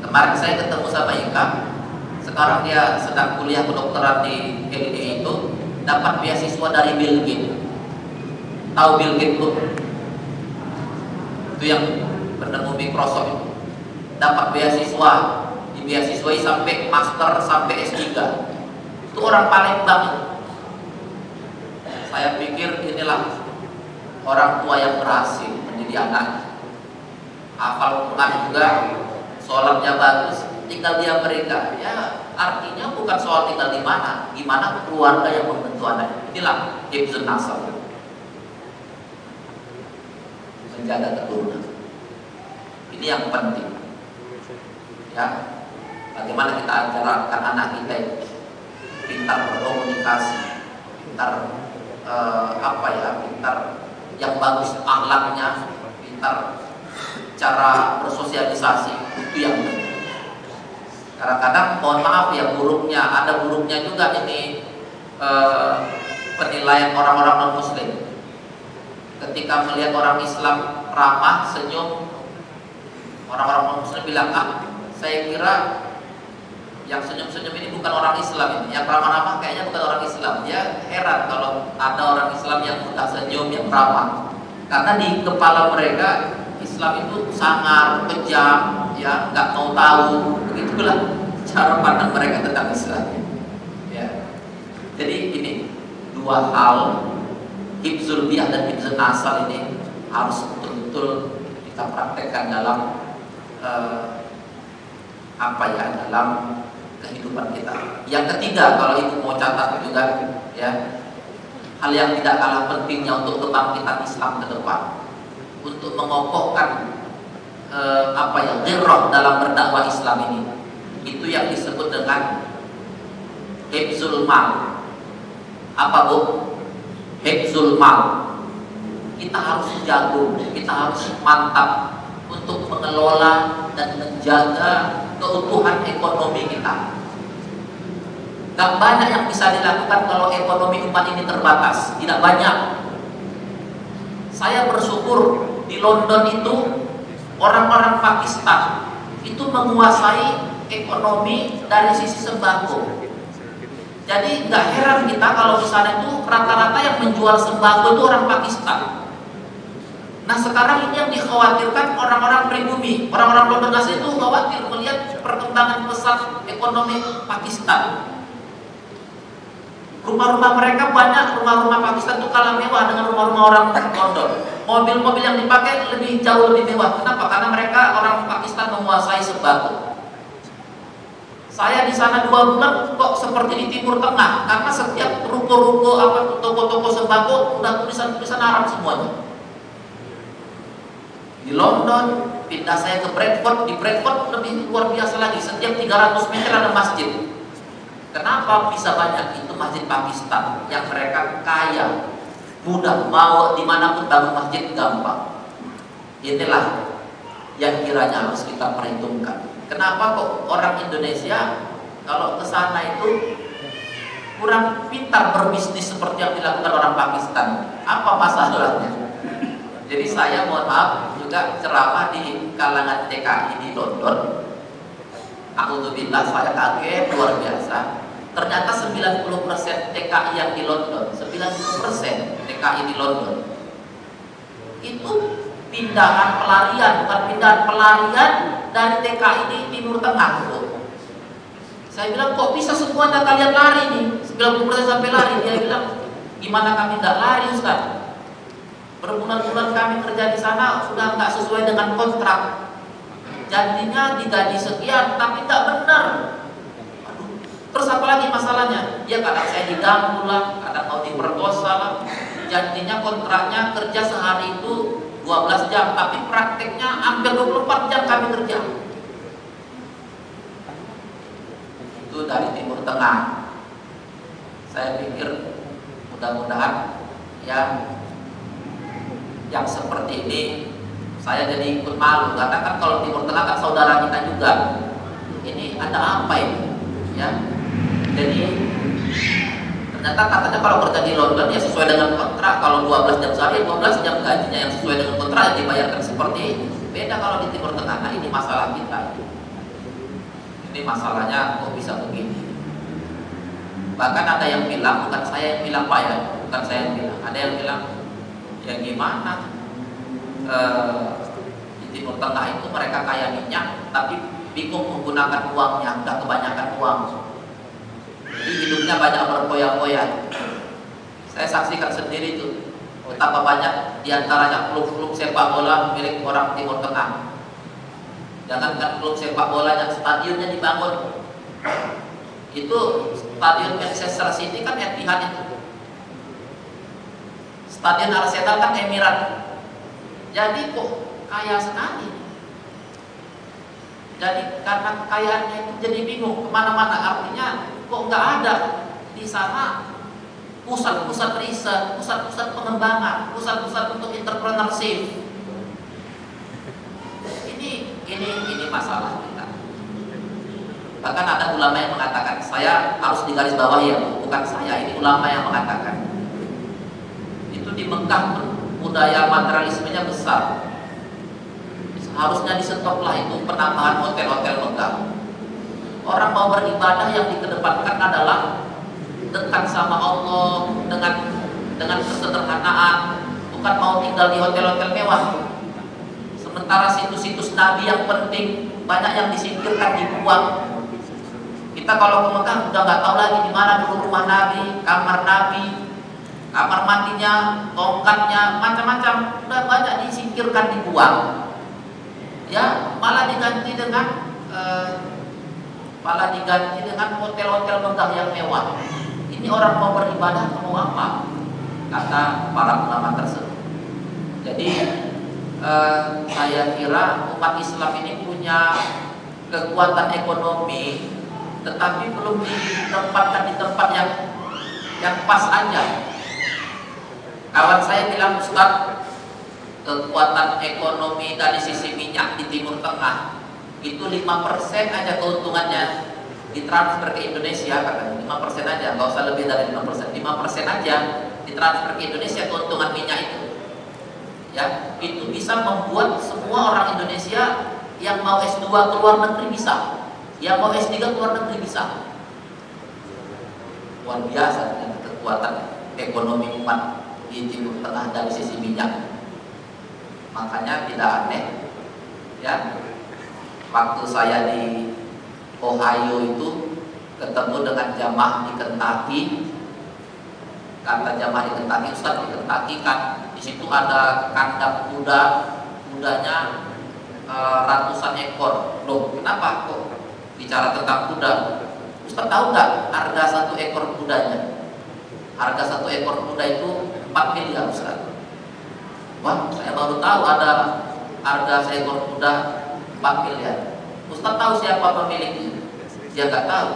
Kemarin saya ketemu sama Ika, sekarang dia sedang kuliah kedokteran di GDI itu, dapat beasiswa dari Bill Gates. Tahu Bill Gates tuh? Itu yang penemu Microsoft itu. Dapat beasiswa, dibeasiswai sampai master sampai S3. Itu orang paling banget saya pikir inilah orang tua yang berhasil mendidik anak. Hafal Quran juga, sholatnya bagus, tinggal di Amerika. Ya artinya bukan soal tinggal di mana, gimana keluarga yang membentuk anak. Inilah hibzun nasab. Menjaga keturunan. Ini yang penting. Ya, bagaimana kita ajarkan anak kita pintar berkomunikasi, pintar eh, apa ya, pintar yang bagus akhlaknya, pintar cara bersosialisasi itu yang kadang-kadang mohon maaf ya buruknya ada buruknya juga ini eh, penilaian orang-orang non muslim ketika melihat orang Islam ramah senyum orang-orang muslim bilang ah saya kira yang senyum-senyum ini bukan orang Islam ini yang ramah-ramah kayaknya bukan orang Islam dia heran kalau ada orang Islam yang suka senyum yang ramah karena di kepala mereka Islam itu sangat kejam, ya nggak mau tahu, begitulah cara pandang mereka tentang Islam. Ya. Jadi ini dua hal hibzul biah dan hibzul asal ini harus betul-betul kita praktekkan dalam uh, apa ya dalam kehidupan kita. Yang ketiga kalau ibu mau catat juga ya hal yang tidak kalah pentingnya untuk kebangkitan Islam ke depan untuk mengokohkan eh, apa ya ghirrah dalam berdakwah Islam ini itu yang disebut dengan hifzul mal apa bu hifzul mal kita harus jago kita harus mantap untuk mengelola dan menjaga keutuhan ekonomi kita. Gak banyak yang bisa dilakukan kalau ekonomi umat ini terbatas Tidak banyak. Saya bersyukur di London itu orang-orang Pakistan itu menguasai ekonomi dari sisi sembako. Jadi nggak heran kita kalau di sana itu rata-rata yang menjual sembako itu orang Pakistan. Nah sekarang ini yang dikhawatirkan orang-orang pribumi, orang-orang London itu khawatir melihat perkembangan pesat ekonomi Pakistan. Rumah-rumah mereka banyak, rumah-rumah Pakistan itu kalah mewah dengan rumah-rumah orang London. Mobil-mobil yang dipakai lebih jauh lebih mewah. Kenapa? Karena mereka orang Pakistan menguasai sembako. Saya di sana dua bulan kok seperti di Timur Tengah, karena setiap ruko-ruko apa toko-toko sembako udah tulisan-tulisan Arab semuanya. Di London, pindah saya ke Bradford, di Bradford lebih luar biasa lagi. Setiap 300 meter ada masjid. Kenapa bisa banyak itu masjid Pakistan yang mereka kaya, mudah mau di mana pun bangun masjid gampang. Inilah yang kiranya harus kita perhitungkan. Kenapa kok orang Indonesia kalau ke sana itu kurang pintar berbisnis seperti yang dilakukan orang Pakistan? Apa masalahnya? Jadi saya mohon maaf juga ceramah di kalangan TKI di London. Aku bilang saya kaget luar biasa ternyata 90% TKI yang di London 90% TKI di London itu pindahan pelarian bukan pindahan pelarian dari TKI di Timur Tengah. Saya bilang kok bisa semuanya kalian lari nih 90% sampai lari. Dia bilang gimana kami nggak lari Ustaz? Berbulan-bulan kami kerja di sana sudah nggak sesuai dengan kontrak. Janjinya digaji sekian tapi nggak benar. Terus apa lagi masalahnya? Ya kadang saya diganggu lah, kadang mau diperkosa lah. Kontraknya kerja sehari itu 12 jam, tapi prakteknya hampir 24 jam kami kerja. Itu dari Timur Tengah. Saya pikir mudah-mudahan ya yang seperti ini saya jadi ikut malu karena kan kalau Timur Tengah kan saudara kita juga ini ada apa ini ya jadi ternyata katanya kalau kerja di London ya sesuai dengan kontrak. Kalau 12 jam sehari 12 jam gajinya yang sesuai dengan kontrak yang dibayarkan seperti itu beda kalau di Timur Tengah. Nah ini masalah kita. Ini masalahnya kok bisa begini? Bahkan ada yang bilang bukan saya yang bilang pak ya bukan saya yang bilang. Ada yang bilang ya gimana? E, di Timur Tengah itu mereka kaya minyak tapi bingung menggunakan uangnya udah kebanyakan uang hidupnya banyak berpoya-poya. Saya saksikan sendiri itu betapa banyak di antaranya klub-klub sepak bola milik orang Timur Tengah. Jangankan klub sepak bola yang stadionnya dibangun. Itu stadion Manchester City kan Etihad itu. Stadion Arsenal kan Emirat. Jadi kok kaya sekali. Jadi karena kekayaannya itu jadi bingung ke mana-mana. Artinya kok nggak ada di sana pusat-pusat riset, pusat-pusat pengembangan, pusat-pusat untuk entrepreneurship ini ini masalah kita. Bahkan ada ulama yang mengatakan, saya harus digaris bawah ya, bukan saya, ini ulama yang mengatakan. Itu di Mekah budaya materialismenya besar. Seharusnya disetoplah itu penambahan hotel-hotel Mekah. Orang mau beribadah yang dikedepankan adalah dekat sama Allah dengan dengan kesederhanaan, bukan mau tinggal di hotel-hotel mewah. Sementara situs-situs Nabi yang penting banyak yang disingkirkan dibuang. Kita kalau ke Mekah udah nggak tahu lagi di mana dulu rumah Nabi, kamar Nabi, kamar mandinya, tongkatnya, macam-macam udah banyak disingkirkan dibuang. Ya malah diganti dengan uh, malah diganti dengan hotel-hotel megah yang mewah. Ini orang mau beribadah mau apa? Kata para ulama tersebut. Jadi eh, saya kira umat Islam ini punya kekuatan ekonomi tetapi belum ditempatkan di tempat yang yang pas aja. Kawan saya bilang Ustaz, kekuatan ekonomi dari sisi minyak di Timur Tengah itu 5% aja keuntungannya. Ditransfer ke Indonesia kata 5% aja, nggak usah lebih dari 5%, 5% aja ditransfer ke Indonesia keuntungan minyak itu. Ya itu bisa membuat semua orang Indonesia yang mau S2 ke luar negeri bisa. Yang mau S3 ke luar negeri bisa. Luar biasa dengan kekuatan ekonomi umat di Timur Tengah dari sisi minyak. Makanya tidak aneh ya waktu saya di Ohio itu ketemu dengan jamaah di Kentucky kata jamaah di Kentucky Ustaz di Kentucky kan di situ ada kandang kuda, kudanya e, ratusan ekor. Loh, kenapa kok bicara tentang kuda? Ustaz tahu nggak harga satu ekor kudanya? Harga satu ekor kuda itu 4 miliar Ustaz. Wah, saya baru tahu ada harga seekor kuda 4 miliar. Ustaz tahu siapa pemiliknya? Dia nggak tahu.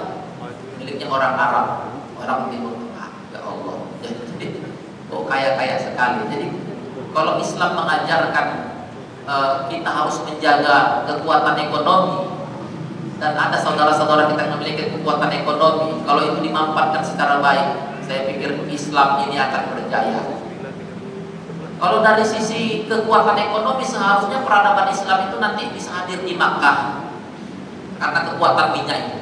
Miliknya orang Arab, orang Timur Tengah. Ya Allah. Jadi Oh kaya-kaya sekali. Jadi kalau Islam mengajarkan uh, kita harus menjaga kekuatan ekonomi dan ada saudara-saudara kita yang memiliki kekuatan ekonomi, kalau itu dimanfaatkan secara baik, saya pikir Islam ini akan berjaya. Kalau dari sisi kekuatan ekonomi seharusnya peradaban Islam itu nanti bisa hadir di Makkah karena kekuatan minyak itu.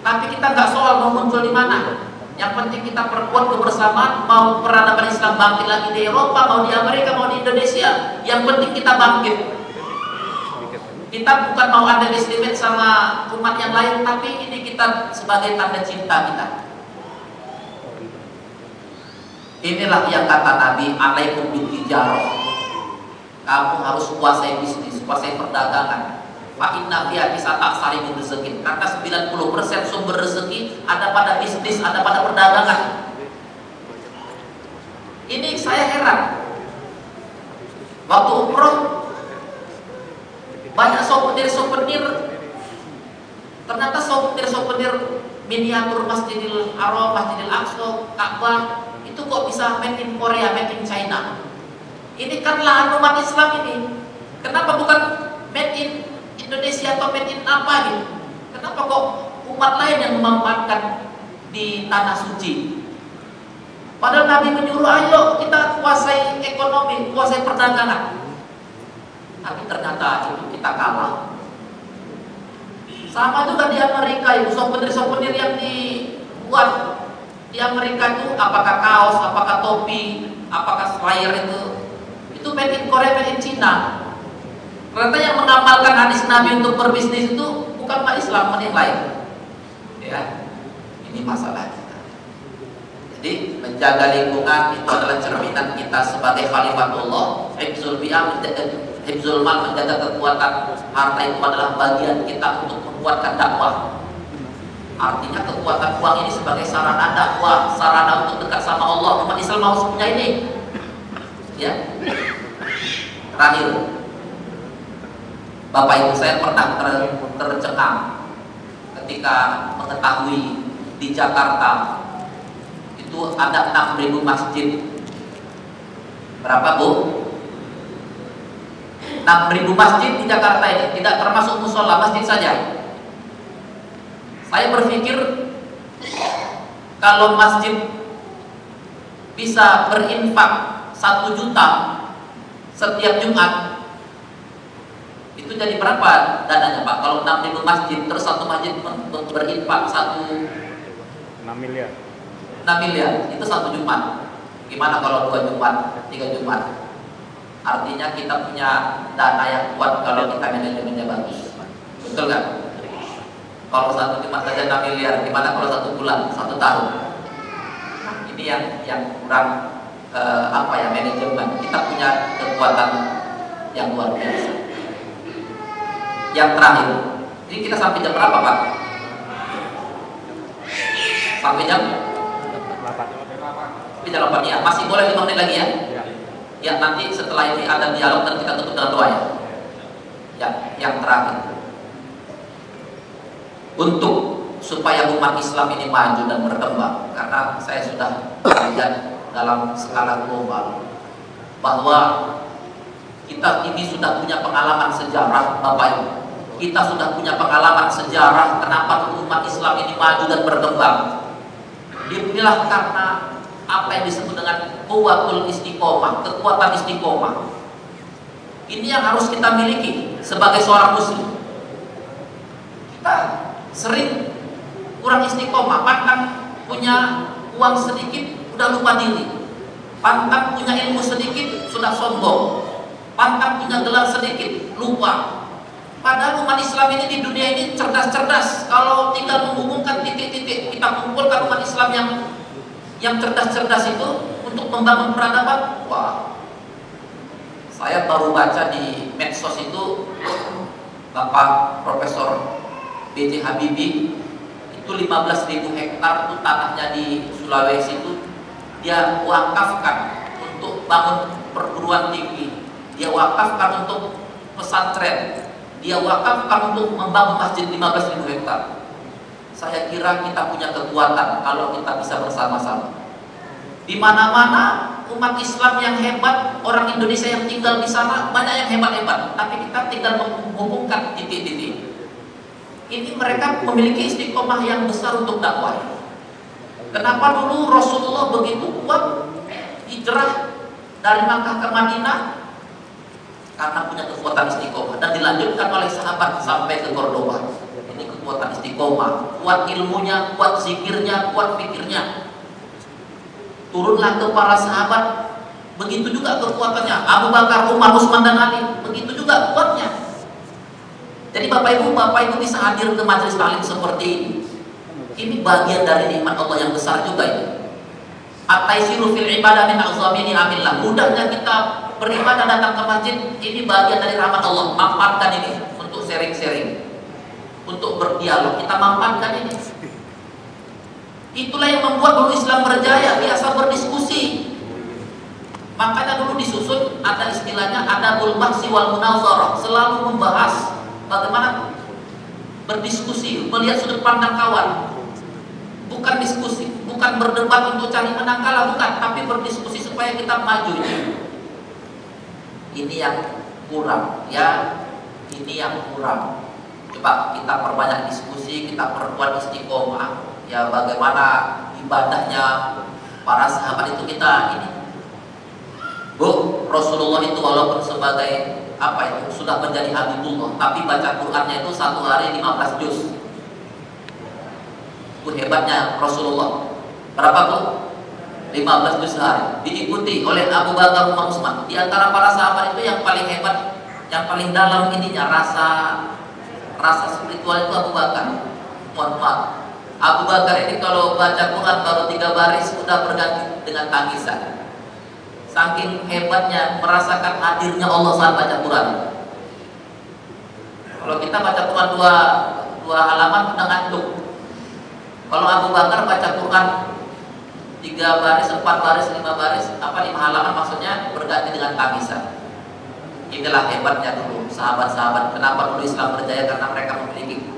Tapi kita nggak soal mau muncul di mana. Yang penting kita perkuat kebersamaan Mau peradaban Islam bangkit lagi di Eropa Mau di Amerika, mau di Indonesia Yang penting kita bangkit Kita bukan mau ada limit sama umat yang lain Tapi ini kita sebagai tanda cinta kita Inilah yang kata Nabi Alaikum bintijaroh Kamu harus kuasai bisnis, kuasai perdagangan Fa fiha bisa tak saling rezeki. Karena 90% sumber rezeki ada pada bisnis, ada pada perdagangan. Ini saya heran. Waktu umroh banyak souvenir-souvenir ternyata souvenir-souvenir miniatur Masjidil Haram, Masjidil Aqsa, Ka'bah itu kok bisa made in Korea, made in China. Ini kan lahan umat Islam ini. Kenapa bukan made in Indonesia atau made in apa gitu. Kenapa kok umat lain yang memanfaatkan di tanah suci? Padahal Nabi menyuruh ayo kita kuasai ekonomi, kuasai perdagangan. Tapi ternyata itu kita kalah. Sama juga di Amerika itu souvenir-souvenir yang dibuat di Amerika itu apakah kaos, apakah topi, apakah flyer itu itu made in Korea, made in China. Ternyata yang mengamalkan hadis Nabi untuk berbisnis itu bukan umat Islam menilai. Ya, ini masalah kita. Jadi menjaga lingkungan itu adalah cerminan kita sebagai khalifatullah. Hifzul bi'ah hifzul mal menjaga kekuatan harta itu adalah bagian kita untuk menguatkan dakwah. Artinya kekuatan uang ini sebagai sarana dakwah, sarana untuk dekat sama Allah. Umat Islam harus punya ini. Ya. Terakhir, Bapak Ibu saya pernah ter, tercengang ketika mengetahui di Jakarta itu ada 6.000 masjid. Berapa Bu? 6.000 masjid di Jakarta ini tidak termasuk musola masjid saja. Saya berpikir kalau masjid bisa berinfak satu juta setiap Jumat itu jadi berapa dananya Pak? Kalau 6.000 masjid terus satu masjid berinfak satu 6 miliar. 6 miliar itu satu Jumat. Gimana kalau dua Jumat tiga Jumat? Artinya kita punya dana yang kuat kalau kita manajemennya bagus. Betul kan kalau satu Jumat saja 6 miliar gimana kalau satu bulan satu tahun? Ini yang yang kurang eh, apa ya manajemen. Kita punya kekuatan yang luar biasa. Yang terakhir ini kita sampai jam berapa Pak? sampai jam? 8 sampai jam 8 ya. Masih boleh 5 menit lagi ya? Ya. ya nanti setelah ini ada dialog dan kita tutup dengan doa ya? Yang yang terakhir untuk supaya umat Islam ini maju dan berkembang karena saya sudah melihat dalam skala global bahwa kita ini sudah punya pengalaman sejarah Bapak Ibu kita sudah punya pengalaman sejarah kenapa umat Islam ini maju dan berkembang inilah karena apa yang disebut dengan kuatul istiqomah, kekuatan istiqomah. Ini yang harus kita miliki sebagai seorang muslim. Kita sering kurang istiqomah, pantang punya uang sedikit udah lupa diri. Pantang punya ilmu sedikit sudah sombong. Pantang punya gelar sedikit lupa. Padahal umat Islam ini di dunia ini cerdas-cerdas. Kalau tinggal menghubungkan titik-titik, kita kumpulkan umat Islam yang yang cerdas-cerdas itu untuk membangun peradaban. Wah, saya baru baca di medsos itu Bapak Profesor B.J. Habibie itu 15.000 hektar itu tanahnya di Sulawesi itu dia wakafkan untuk bangun perguruan tinggi, dia wakafkan untuk pesantren, dia wakafkan untuk membangun masjid 15.000 hektar. Saya kira kita punya kekuatan kalau kita bisa bersama-sama. Di mana-mana umat Islam yang hebat, orang Indonesia yang tinggal di sana banyak yang hebat-hebat, tapi kita tinggal menghubungkan titik-titik. Ini mereka memiliki istiqomah yang besar untuk dakwah. Kenapa dulu Rasulullah begitu kuat hijrah dari Makkah ke Madinah? Karena punya kekuatan istiqomah dan dilanjutkan oleh sahabat sampai ke Cordoba ini kekuatan istiqomah kuat ilmunya, kuat zikirnya, kuat pikirnya turunlah ke para sahabat begitu juga kekuatannya Abu Bakar, Umar, Utsman dan Ali begitu juga kuatnya jadi Bapak Ibu, Bapak Ibu bisa hadir ke majelis taklim seperti ini. Ini bagian dari nikmat Allah yang besar juga ini. At-taisiru fil ibadah min azamini amillah. Mudahnya kita beribadah datang ke masjid Ini bagian dari rahmat Allah. Manfaatkan ini untuk sharing-sharing. Untuk berdialog. Kita manfaatkan ini. Itulah yang membuat dulu Islam berjaya biasa berdiskusi. Makanya dulu disusun ada istilahnya ada bulbahsi wal munazarah. Selalu membahas bagaimana berdiskusi melihat sudut pandang kawan bukan diskusi bukan berdebat untuk cari menang kalah bukan tapi berdiskusi supaya kita maju ini yang kurang ya ini yang kurang Coba kita perbanyak diskusi, kita perkuat istiqomah. Ya bagaimana ibadahnya para sahabat itu kita ini. Bu, Rasulullah itu walaupun sebagai apa itu sudah menjadi Habibullah, tapi baca Qur'annya itu satu hari 15 juz. Bu hebatnya Rasulullah. Berapa bu? 15 juz sehari. Diikuti oleh Abu Bakar Umar Utsman. Di antara para sahabat itu yang paling hebat, yang paling dalam ininya rasa rasa spiritual itu Abu Bakar mohon maaf Abu Bakar ini kalau baca Quran baru tiga baris sudah berganti dengan tangisan saking hebatnya merasakan hadirnya Allah saat baca Quran. Kalau kita baca Quran dua, dua halaman kita ngantuk. Kalau Abu Bakar baca Quran tiga baris, empat baris, lima baris, apa lima halaman maksudnya berganti dengan tangisan. Inilah hebatnya dulu sahabat-sahabat. Kenapa dulu Islam berjaya? Karena mereka memiliki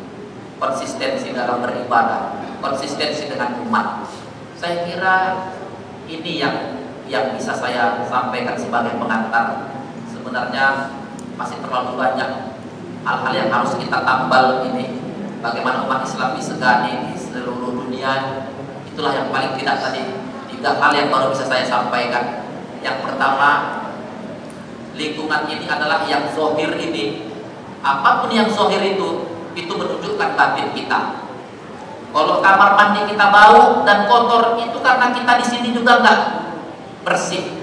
konsistensi dalam beribadah, konsistensi dengan umat. Saya kira ini yang yang bisa saya sampaikan sebagai pengantar. Sebenarnya masih terlalu banyak hal-hal yang harus kita tambal ini. Bagaimana umat Islam disegani di seluruh dunia Itulah yang paling tidak tadi tiga hal yang baru bisa saya sampaikan. Yang pertama, lingkungan ini adalah yang zohir ini. Apa pun yang zohir itu, itu menunjukkan batin kita. Kalau kamar mandi kita bau dan kotor itu karena kita di sini juga enggak bersih.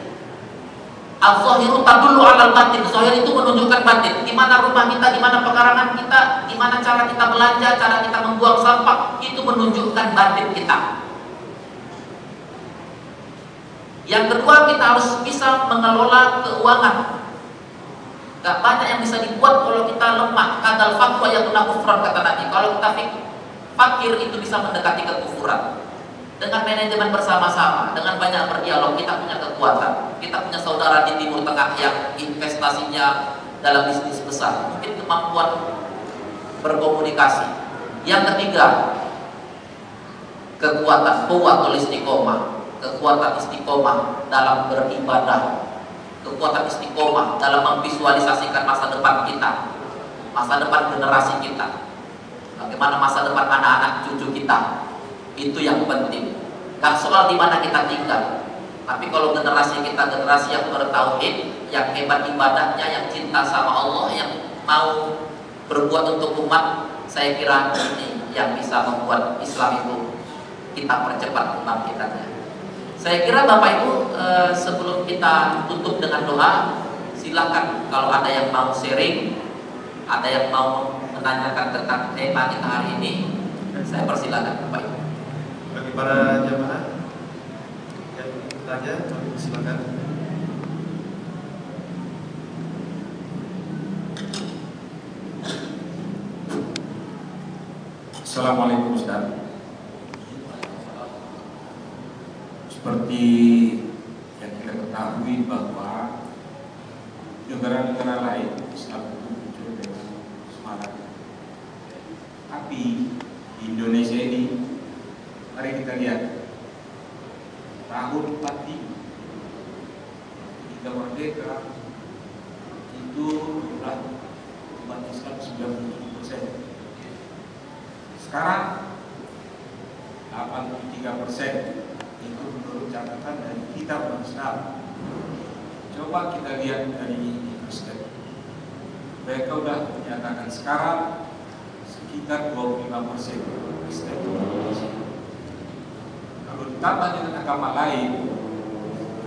Al-Zohiru tadullu alal batin. Zohir itu menunjukkan batin. Gimana rumah kita, gimana pekarangan kita, gimana cara kita belanja, cara kita membuang sampah, itu menunjukkan batin kita. Yang kedua kita harus bisa mengelola keuangan. Gak banyak yang bisa dibuat kalau kita lemah. Kadal fakwa yang kufran kata Nabi. Kalau kita fakir itu bisa mendekati kekufuran. Dengan manajemen bersama-sama, dengan banyak berdialog, kita punya kekuatan. Kita punya saudara di Timur Tengah yang investasinya dalam bisnis besar. Mungkin kemampuan berkomunikasi. Yang ketiga, kekuatan kuat istiqomah kekuatan istiqomah dalam beribadah, kekuatan istiqomah dalam memvisualisasikan masa depan kita, masa depan generasi kita, bagaimana masa depan anak-anak cucu kita, itu yang penting. Gak soal di mana kita tinggal, tapi kalau generasi kita generasi yang bertauhid, yang hebat ibadahnya, yang cinta sama Allah, yang mau berbuat untuk umat, saya kira ini yang bisa membuat Islam itu kita percepat kebangkitannya. Saya kira Bapak Ibu eh, sebelum kita tutup dengan doa, silakan kalau ada yang mau sharing, ada yang mau menanyakan tentang tema kita hari ini, saya persilakan Bapak Ibu. Para jamaah yang bertanya, silakan. Assalamualaikum Ustaz. seperti yang kita ketahui bahwa negara-negara lain Islam itu muncul dengan semangat. Tapi di Indonesia mari kita lihat tahun 43 kita merdeka itu jumlah umat Islam 97 persen. Sekarang 83 persen itu menurut catatan dari kitab Islam. Coba kita lihat dari Kristen. Mereka sudah menyatakan sekarang sekitar 25 persen Kristen Ditambah dengan agama lain,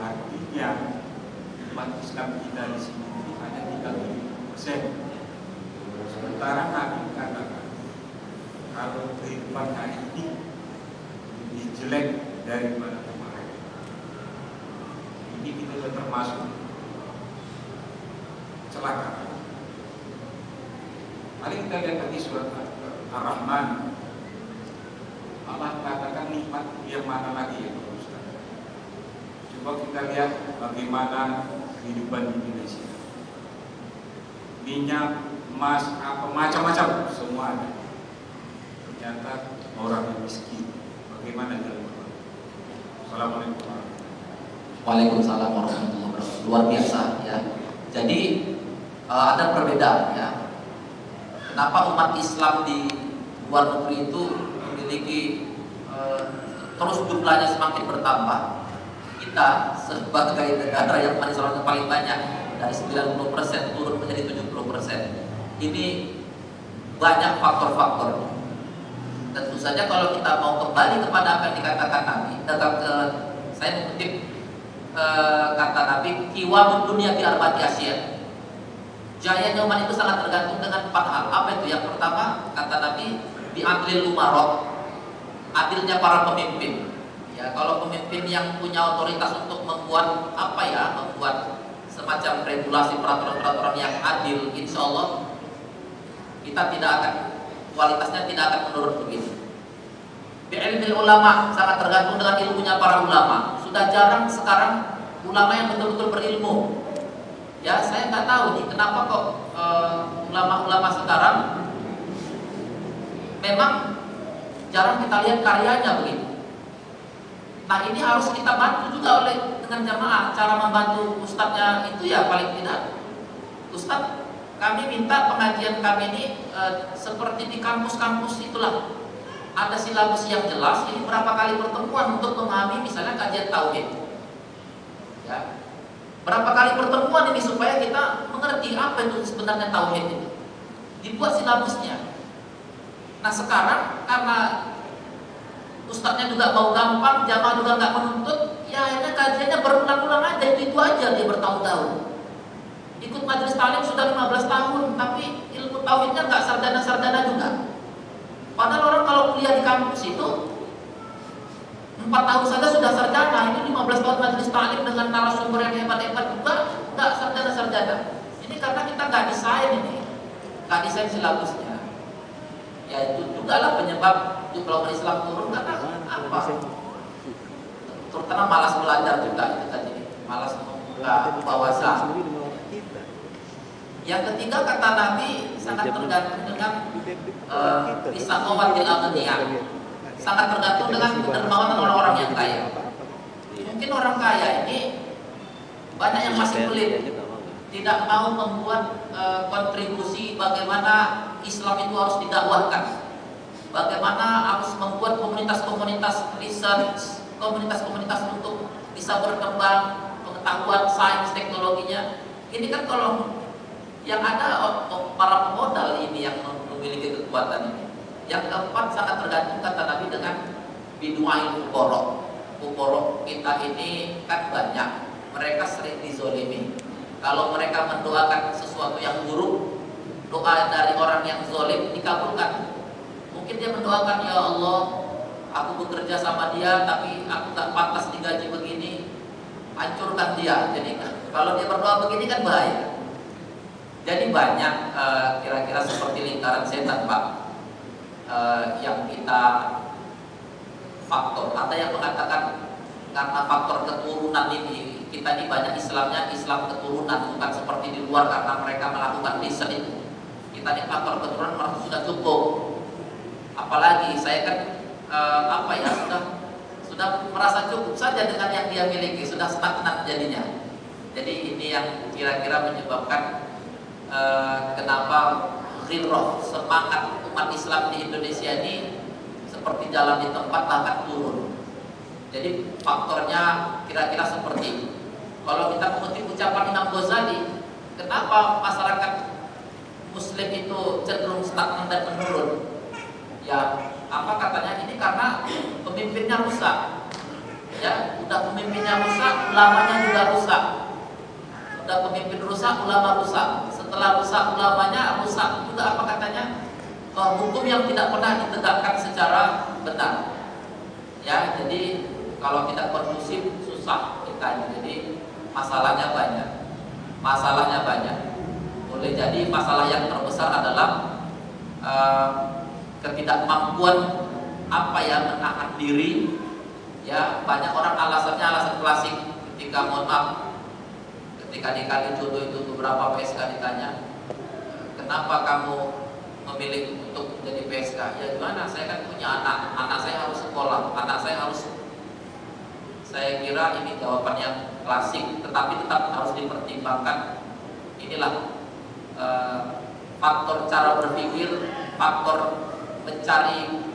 artinya umat Islam kita di sini hanya 35 persen. Sementara Nabi katakan kalau kehidupan hari ini lebih jelek daripada kemarin. Ini kita sudah termasuk celaka. Mari kita lihat lagi surat Ar-Rahman. Allah katakan nikmat yang mana lagi ya Ustaz? Coba kita lihat bagaimana kehidupan di Indonesia. Minyak, emas, apa macam-macam semua ada. Ternyata orang miskin. Bagaimana dalam Assalamualaikum Waalaikumsalam warahmatullahi wabarakatuh. Luar biasa ya. Jadi uh, ada perbedaan ya. Kenapa umat Islam di luar negeri itu memiliki uh, terus jumlahnya semakin bertambah. Kita sebagai negara yang Islam paling banyak dari 90% turun menjadi 70%. Ini banyak faktor-faktor Tentu saja kalau kita mau kembali kepada apa yang dikatakan Nabi, tetap ke, saya mengutip e, kata Nabi, kiwa dunia di arbati Asia. Jayanya umat itu sangat tergantung dengan empat hal. Apa itu? Yang pertama, kata Nabi, diambil umarok, adilnya para pemimpin. Ya, kalau pemimpin yang punya otoritas untuk membuat apa ya, membuat semacam regulasi peraturan-peraturan yang adil, insya Allah kita tidak akan kualitasnya tidak akan menurun begitu. Ilmu ulama sangat tergantung dengan ilmunya para ulama. Sudah jarang sekarang ulama yang betul-betul berilmu. Ya, saya nggak tahu nih kenapa kok eh, ulama-ulama uh, sekarang memang jarang kita lihat karyanya begitu. Nah ini harus kita bantu juga oleh dengan jamaah. Cara membantu ustadznya itu ya paling tidak ustadz kami minta pengajian kami ini e, seperti di kampus-kampus itulah. Ada silabus yang jelas ini berapa kali pertemuan untuk memahami misalnya kajian tauhid. Ya. Berapa kali pertemuan ini supaya kita mengerti apa itu sebenarnya tauhid itu. Dibuat silabusnya nah sekarang karena ustadznya juga mau gampang, jamaah juga nggak menuntut, ya akhirnya kajiannya berulang-ulang aja, itu, itu aja dia bertahun-tahun. Ikut majelis talim sudah 15 tahun, tapi ilmu tauhidnya nggak sarjana-sarjana juga. Padahal orang kalau kuliah di kampus itu empat tahun saja sudah sarjana, ini 15 tahun majelis talim dengan narasumber yang hebat-hebat juga nggak sarjana-sarjana. Ini karena kita nggak desain ini, nggak desain silabusnya. Ya itu juga lah penyebab kalau Islam turun karena apa? Terutama malas belajar juga itu tadi, malas membuka wawasan. Yang ketiga kata Nabi sangat tergantung dengan uh, di amaniyah. Sangat tergantung dengan kedermawanan orang-orang yang kaya. Mungkin orang kaya ini banyak yang masih pelit tidak mau membuat uh, kontribusi bagaimana Islam itu harus didakwahkan bagaimana harus membuat komunitas-komunitas riset, komunitas-komunitas untuk bisa berkembang, pengetahuan sains teknologinya. Ini kan kalau yang ada para pemodal ini yang memiliki kekuatan ini. Yang keempat sangat tergantung kata Nabi dengan bidu'ain fukoro. Fukoro kita ini kan banyak, mereka sering dizolimi. Kalau mereka mendoakan sesuatu yang buruk, doa dari orang yang zolim dikabulkan Mungkin dia mendoakan ya Allah, aku bekerja sama dia tapi aku tak pantas digaji begini, hancurkan dia. Jadi kalau dia berdoa begini kan bahaya. Jadi banyak eh, kira-kira uh, seperti lingkaran setan Pak uh, yang kita faktor. Ada yang mengatakan karena faktor keturunan ini kita ini banyak Islamnya Islam keturunan bukan seperti di luar karena mereka melakukan riset itu. Kita ini faktor keturunan merasa sudah cukup. Apalagi saya kan uh, apa ya sudah sudah merasa cukup saja dengan yang dia miliki sudah stagnan jadinya. Jadi ini yang kira-kira menyebabkan uh, kenapa ghirrah semangat umat Islam di Indonesia ini seperti jalan di tempat bahkan turun. Jadi faktornya kira-kira seperti itu kalau kita mengutip ucapan Imam Ghazali kenapa masyarakat Muslim itu cenderung stagnan dan menurun? Ya apa katanya? Ini karena pemimpinnya rusak. Ya udah pemimpinnya rusak ulamanya juga rusak. Udah pemimpin rusak ulama rusak. Setelah rusak ulamanya rusak. Juga apa katanya? Uh, hukum yang tidak pernah ditegakkan secara benar. Ya jadi kalau tidak kondusif susah kita jadi masalahnya banyak. Masalahnya banyak. Boleh jadi masalah yang terbesar adalah uh, ketidakmampuan apa ya menahan diri. Ya banyak orang alasannya alasan klasik. Ketika mohon maaf ketika dikali jodoh itu beberapa PSK ditanya kenapa kamu memilih untuk menjadi PSK ya gimana? Saya kan punya anak. Anak saya harus sekolah. Anak saya harus saya kira ini jawaban yang klasik tetapi tetap harus dipertimbangkan inilah uh, faktor cara berpikir faktor mencari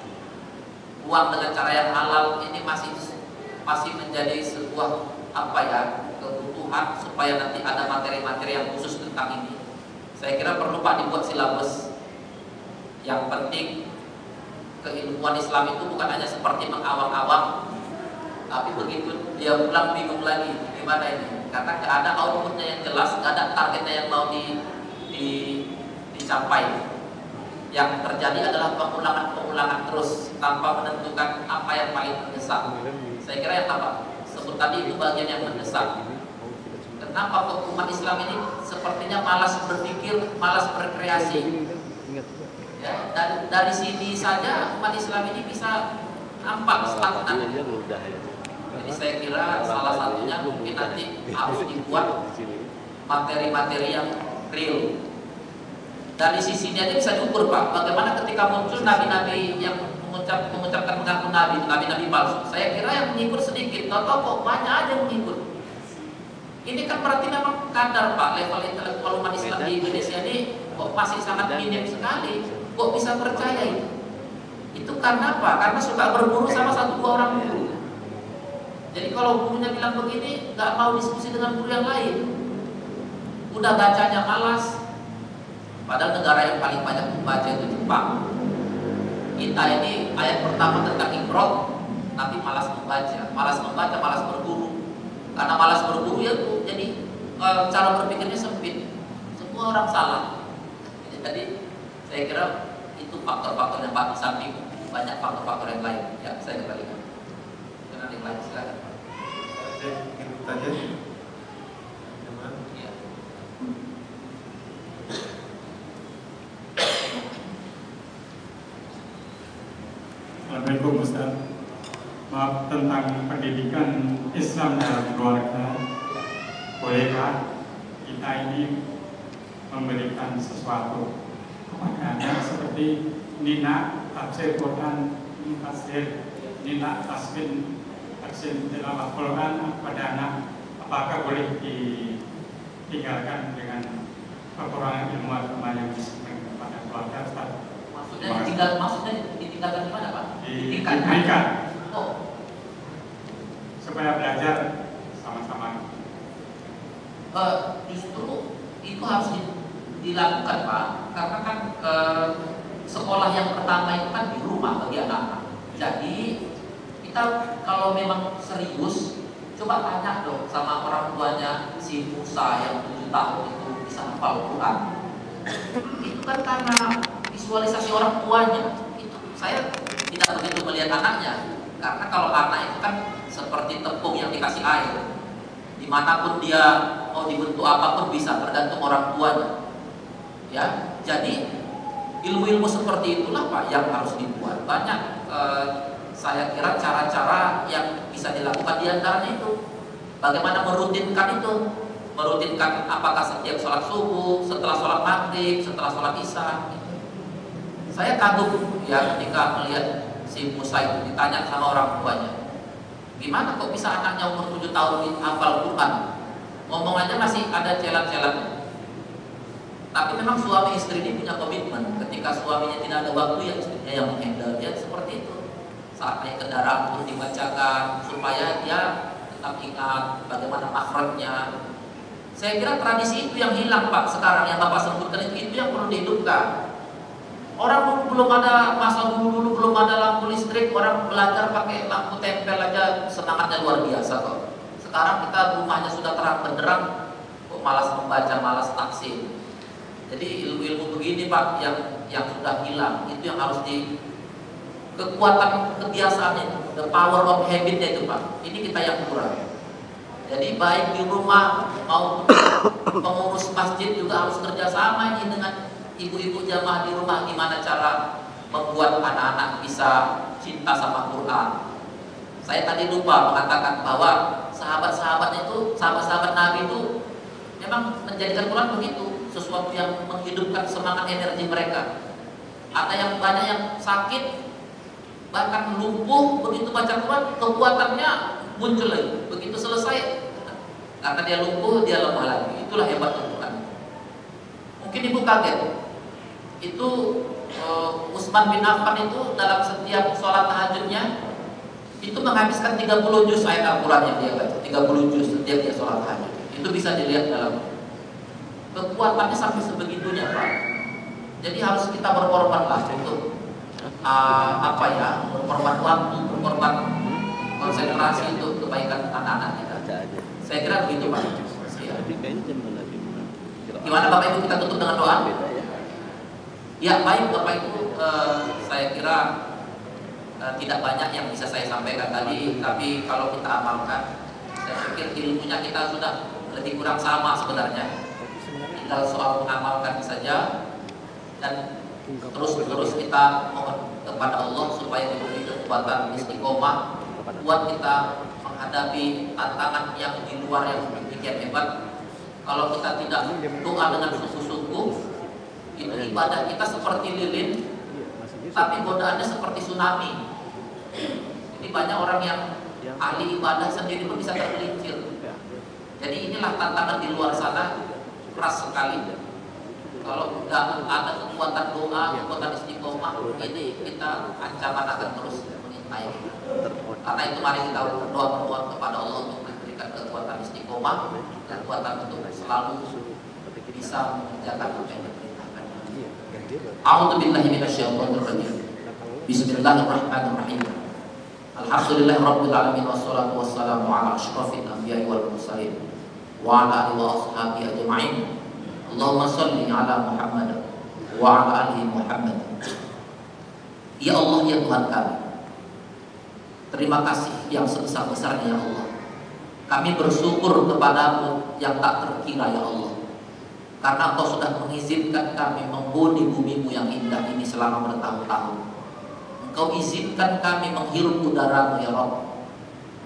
uang dengan cara yang halal ini masih masih menjadi sebuah apa ya kebutuhan supaya nanti ada materi-materi yang khusus tentang ini. Saya kira perlu Pak dibuat silabus. Yang penting keilmuan Islam itu bukan hanya seperti mengawang-awang, tapi begitu dia pulang bingung lagi gimana ini, karena nggak ada outputnya yang jelas, nggak ada targetnya yang mau di, di dicapai. yang terjadi adalah pengulangan-pengulangan terus tanpa menentukan apa yang paling mendesak. Saya kira yang apa sebut tadi itu bagian yang mendesak. Kenapa umat Islam ini sepertinya malas berpikir, malas berkreasi? Ya, dari, dari sini saja umat Islam ini bisa nampak stagnan. Jadi saya kira salah satunya mungkin nanti harus dibuat materi-materi yang real dari sisi ini aja bisa diukur Pak. Bagaimana ketika muncul nabi-nabi yang mengucap, mengucapkan mengaku nabi, nabi-nabi palsu. Saya kira yang mengikut sedikit, tahu kok banyak aja yang mengikut. Ini kan berarti memang kadar Pak level intelektual umat Islam di Indonesia ini kok masih sangat minim sekali. Kok bisa percaya itu? Itu karena apa? Karena suka berburu sama satu dua orang guru. Jadi kalau gurunya bilang begini, nggak mau diskusi dengan guru yang lain. Udah bacanya malas, Padahal negara yang paling banyak membaca itu Jepang. Kita ini ayat pertama tentang ikhrok, tapi malas membaca, malas membaca, malas berburu. Karena malas berburu ya tuh, jadi e, cara berpikirnya sempit. Semua orang salah. Jadi saya kira itu faktor-faktor yang paling samping banyak faktor-faktor yang lain. Ya, saya kembalikan. Dengan yang lain silakan. Oke, ingin tanya. Assalamualaikum Ustaz. Maaf tentang pendidikan Islam dalam keluarga. Bolehkah kita ini memberikan sesuatu kepada anak seperti Nina tafsir Quran tafsir Nina tasbih tafsir tilawah Quran pada anak apakah boleh ditinggalkan dengan kekurangan ilmu agama yang kepada keluarga Ustaz? Maksudnya ditinggal, maksudnya ditinggalkan di mana Pak? Ditinggalkan. Oh. Supaya belajar sama-sama. Uh, justru itu harus di, dilakukan Pak, karena kan uh, sekolah yang pertama itu kan di rumah bagi anak-anak. Jadi kita kalau memang serius, coba tanya dong sama orang tuanya si Musa yang tujuh tahun itu bisa hafal Quran. Itu kan karena visualisasi orang tuanya. Itu saya tidak begitu melihat anaknya karena kalau anak itu kan seperti tepung yang dikasih air di mana pun dia mau dibentuk apa pun bisa tergantung orang tuanya ya jadi ilmu-ilmu seperti itulah pak yang harus dibuat banyak eh, saya kira cara-cara yang bisa dilakukan di antaranya itu bagaimana merutinkan itu merutinkan apakah setiap sholat subuh setelah sholat maghrib setelah sholat isya saya kagum ya ketika melihat si Musa itu ditanya sama orang tuanya, gimana kok bisa anaknya umur 7 tahun hafal Quran? Ngomong aja masih ada celat-celat. Tapi memang suami istri ini punya komitmen. Ketika suaminya tidak ada waktu, ya istrinya yang menghandle. Ya seperti itu. Saat naik kendaraan pun dibacakan supaya dia tetap ingat bagaimana makhrajnya. Saya kira tradisi itu yang hilang Pak sekarang yang Bapak sebutkan itu, itu yang perlu dihidupkan Orang belum ada masa dulu belum ada lampu listrik, orang belajar pakai lampu tempel aja semangatnya luar biasa kok. Sekarang kita rumahnya sudah terang benderang, kok malas membaca, malas taksi. Jadi ilmu-ilmu begini Pak yang yang sudah hilang itu yang harus di kekuatan kebiasaan itu, the power of habitnya itu Pak. Ini kita yang kurang. Jadi baik di rumah mau pengurus masjid juga harus kerjasama ini dengan ibu-ibu jamaah di rumah gimana cara membuat anak-anak bisa cinta sama Quran. Saya tadi lupa mengatakan bahwa sahabat-sahabat itu, sahabat-sahabat Nabi itu memang menjadikan Quran begitu, sesuatu yang menghidupkan semangat energi mereka. Ada yang banyak yang sakit, bahkan lumpuh begitu baca Quran, kekuatannya muncul lagi. Begitu selesai, karena dia lumpuh, dia lemah lagi. Itulah hebat Quran. Mungkin ibu kaget, itu uh, Utsman bin Affan itu dalam setiap sholat tahajudnya itu menghabiskan 30 juz ayat Al-Quran yang dia baca 30 juz setiap dia sholat tahajud itu bisa dilihat dalam kekuatannya sampai sebegitunya Pak jadi harus kita berkorban lah untuk uh, apa ya berkorban waktu berkorban konsentrasi untuk kebaikan anak-anak kita. Saya kira begitu Pak. Ya. gimana Bapak Ibu kita tutup dengan doa. Ya. Baik Bapak Ibu, eh, saya kira eh, tidak banyak yang bisa saya sampaikan tadi, tapi kalau kita amalkan, saya pikir ilmunya kita sudah lebih kurang sama sebenarnya. Tinggal soal mengamalkan saja. Dan terus-terus kita mohon kepada Allah supaya diberi kekuatan istiqomah buat kita menghadapi tantangan yang di luar yang demikian hebat. Kalau kita tidak doa dengan sungguh-sungguh, itu ibadah kita seperti lilin, tapi godaannya seperti tsunami. Jadi banyak orang yang ahli ibadah sendiri pun bisa tergelincir. Jadi inilah tantangan di luar sana keras sekali. Kalau nggak ada kekuatan doa, kekuatan istiqomah, ini kita ancaman akan terus mengintai. Karena itu mari kita berdoa berdoa kepada Allah untuk memberikan kekuatan istiqomah, kekuatan untuk selalu bisa menjaga apa yang diperintahkan. Minasyaitonir rajim. Bismillahirrahmanirrahim. Alhamdulillah rabbil alamin wassalatu wassalamu ala asyrafil anbiya'i wal mursalin wa ala alihi wa ashabihi ajma'in. Allahumma shalli ala Muhammad wa ala ali Muhammad. Ya Allah ya Tuhan kami. Terima kasih yang sebesar-besarnya ya Allah. Kami bersyukur kepadamu yang tak terkira ya Allah. Karena Engkau sudah mengizinkan kami menghuni bumimu yang indah ini selama bertahun-tahun. Engkau izinkan kami menghirup udaramu ya Rabb.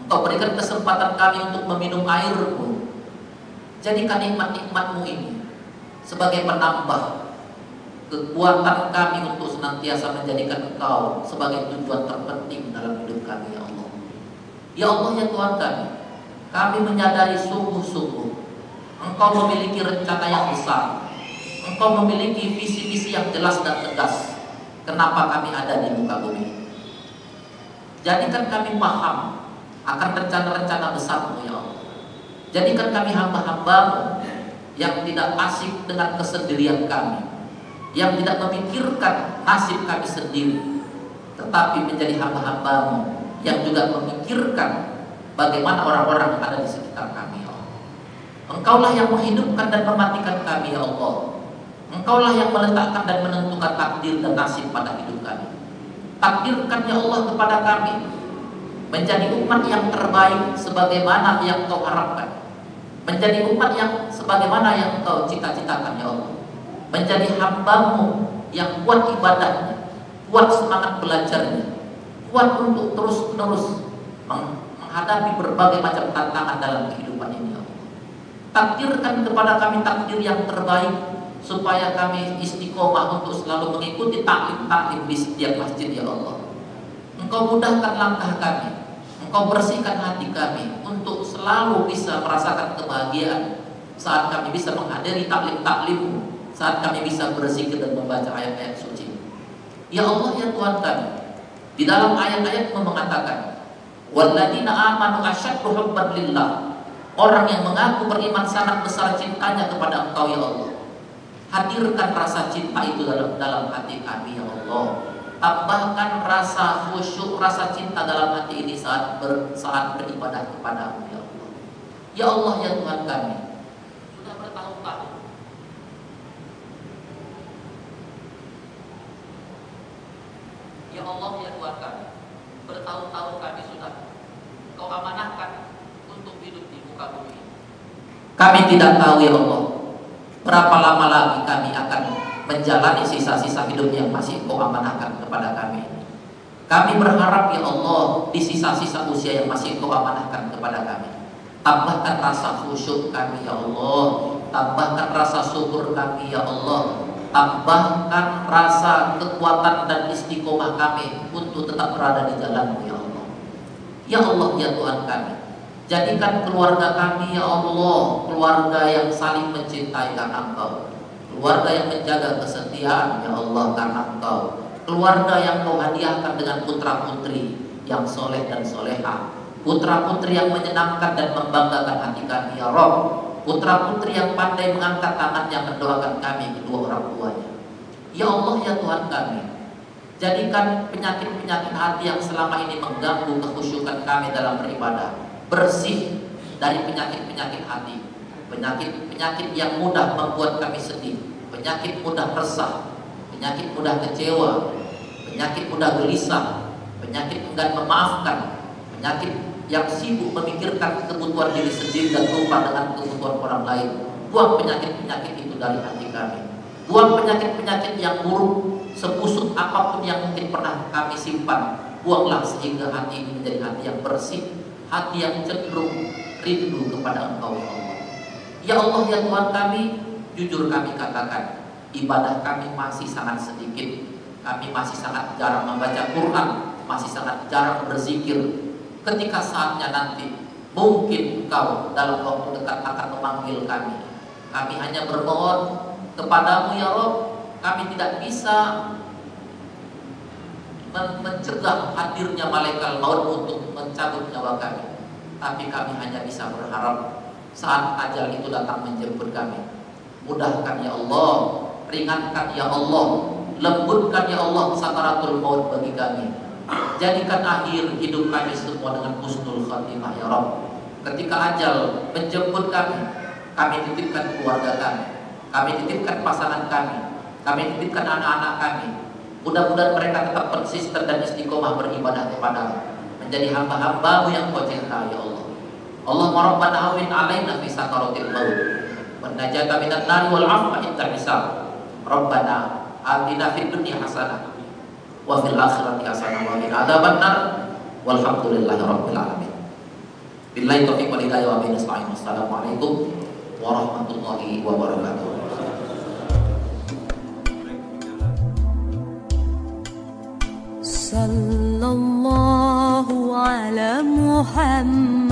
Engkau berikan kesempatan kami untuk meminum airmu. Jadikan nikmat-nikmatmu ini sebagai penambah kekuatan kami untuk senantiasa menjadikan Engkau sebagai tujuan terpenting dalam hidup kami ya Allah. Ya Allah ya Tuhan kami, kami menyadari sungguh-sungguh Engkau memiliki rencana yang besar. Engkau memiliki visi-visi yang jelas dan tegas. Kenapa kami ada di muka bumi? Jadikan kami paham akan rencana-rencana besarmu ya Allah. Jadikan kami hamba-hambamu yang tidak asik dengan kesendirian kami. Yang tidak memikirkan nasib kami sendiri. Tetapi menjadi hamba-hambamu yang juga memikirkan bagaimana orang-orang yang ada di sekitar kami ya Allah. Engkaulah yang menghidupkan dan mematikan kami ya Allah. Engkaulah yang meletakkan dan menentukan takdir dan nasib pada hidup kami. Takdirkan ya Allah kepada kami menjadi umat yang terbaik sebagaimana yang Engkau harapkan. Menjadi umat yang sebagaimana yang Engkau cita-citakan ya Allah. Menjadi hambamu yang kuat ibadahnya, kuat semangat belajarnya, kuat untuk terus-menerus menghadapi berbagai macam tantangan dalam kehidupan ini ya Allah. Takdirkan kepada kami takdir yang terbaik supaya kami istiqomah untuk selalu mengikuti taklim-taklim di setiap masjid ya Allah. Engkau mudahkan langkah kami, Engkau bersihkan hati kami untuk selalu bisa merasakan kebahagiaan saat kami bisa menghadiri taklim-taklimmu, saat kami bisa berzikir dan membaca ayat-ayat suci. Ya Allah ya Tuhan kami, di dalam ayat-ayatmu mengatakan, "Walladzina amanu asyaddu hubban lillah." Orang yang mengaku beriman sangat besar cintanya kepada Engkau ya Allah. Hadirkan rasa cinta itu dalam dalam hati kami ya Allah. Tambahkan rasa khusyuk, rasa cinta dalam hati ini saat ber, saat beribadah kepada ya Allah. Ya Allah ya Tuhan kami. Sudah bertahun-tahun Ya Allah ya Tuhan kami. Bertahun-tahun kami sudah Kau amanahkan untuk hidup di muka bumi. Kami tidak tahu ya Allah Berapa lama lagi kami akan menjalani sisa-sisa hidup yang masih kau amanahkan kepada kami. Kami berharap ya Allah di sisa-sisa usia yang masih kau amanahkan kepada kami. Tambahkan rasa khusyuk kami ya Allah. Tambahkan rasa syukur kami ya Allah. Tambahkan rasa kekuatan dan istiqomah kami untuk tetap berada di jalanmu ya Allah. Ya Allah ya Tuhan kami. Jadikan keluarga kami ya Allah Keluarga yang saling mencintai karena Engkau Keluarga yang menjaga kesetiaan ya Allah karena Engkau. Keluarga yang Kau hadiahkan dengan putra putri Yang soleh dan soleha. Putra putri yang menyenangkan dan membanggakan hati kami ya Rob. Putra putri yang pandai mengangkat tangan yang mendoakan kami kedua orang tuanya. Ya Allah ya Tuhan kami Jadikan penyakit-penyakit hati yang selama ini mengganggu kekhusyukan kami dalam beribadah bersih dari penyakit-penyakit hati, penyakit-penyakit yang mudah membuat kami sedih, penyakit mudah resah, penyakit mudah kecewa, penyakit mudah gelisah, penyakit enggan memaafkan, penyakit yang sibuk memikirkan kebutuhan diri sendiri dan lupa dengan kebutuhan orang lain. Buang penyakit-penyakit itu dari hati kami. Buang penyakit-penyakit yang buruk, sebusuk apa pun yang mungkin pernah kami simpan. Buanglah sehingga hati ini menjadi hati yang bersih, hati yang cenderung rindu kepada Engkau Allah. Ya Allah ya Tuhan kami, jujur kami katakan, ibadah kami masih sangat sedikit. Kami masih sangat jarang membaca Quran, masih sangat jarang berzikir. Ketika saatnya nanti, mungkin Engkau dalam waktu dekat akan memanggil kami. Kami hanya bermohon kepadamu ya Rob, kami tidak bisa mencegah hadirnya malaikat maut untuk mencabut nyawa kami. Tapi kami hanya bisa berharap saat ajal itu datang menjemput kami. Mudahkan ya Allah, ringankan ya Allah, lembutkan ya Allah sakaratul maut bagi kami. Jadikan akhir hidup kami semua dengan husnul khatimah ya Rabb. Ketika ajal menjemput kami, kami titipkan keluarga kami, kami titipkan pasangan kami, kami titipkan anak-anak kami. Mudah-mudahan mereka tetap konsisten dan istiqomah beribadah kepada menjadi hamba-hambamu yang kau cinta ya Allah. Allahumma rabbana hawin alaina fi sakaratil maut wa najata minan nar wal afwa inda hisab. Rabbana atina fid dunya hasanah wa fil akhirati hasanah wa qina adzabannar walhamdulillahi rabbil alamin. Billahi taufiq wal hidayah wa bihi nasta'in. Wassalamualaikum warahmatullahi wabarakatuh. صلى الله على محمد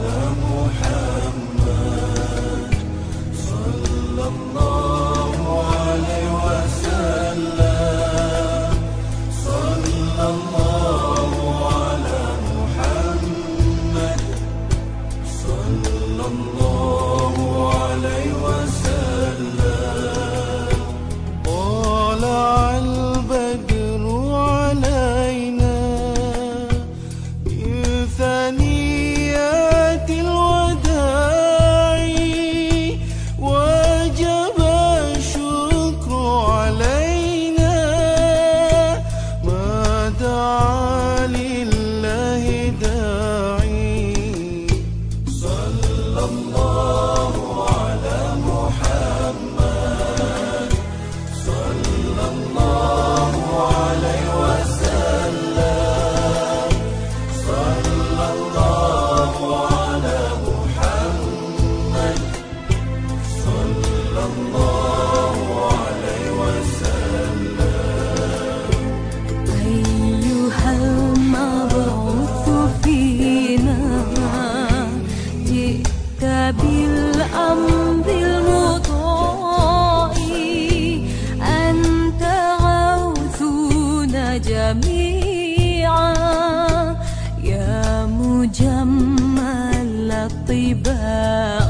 جميعا. يا مجمل الطباع.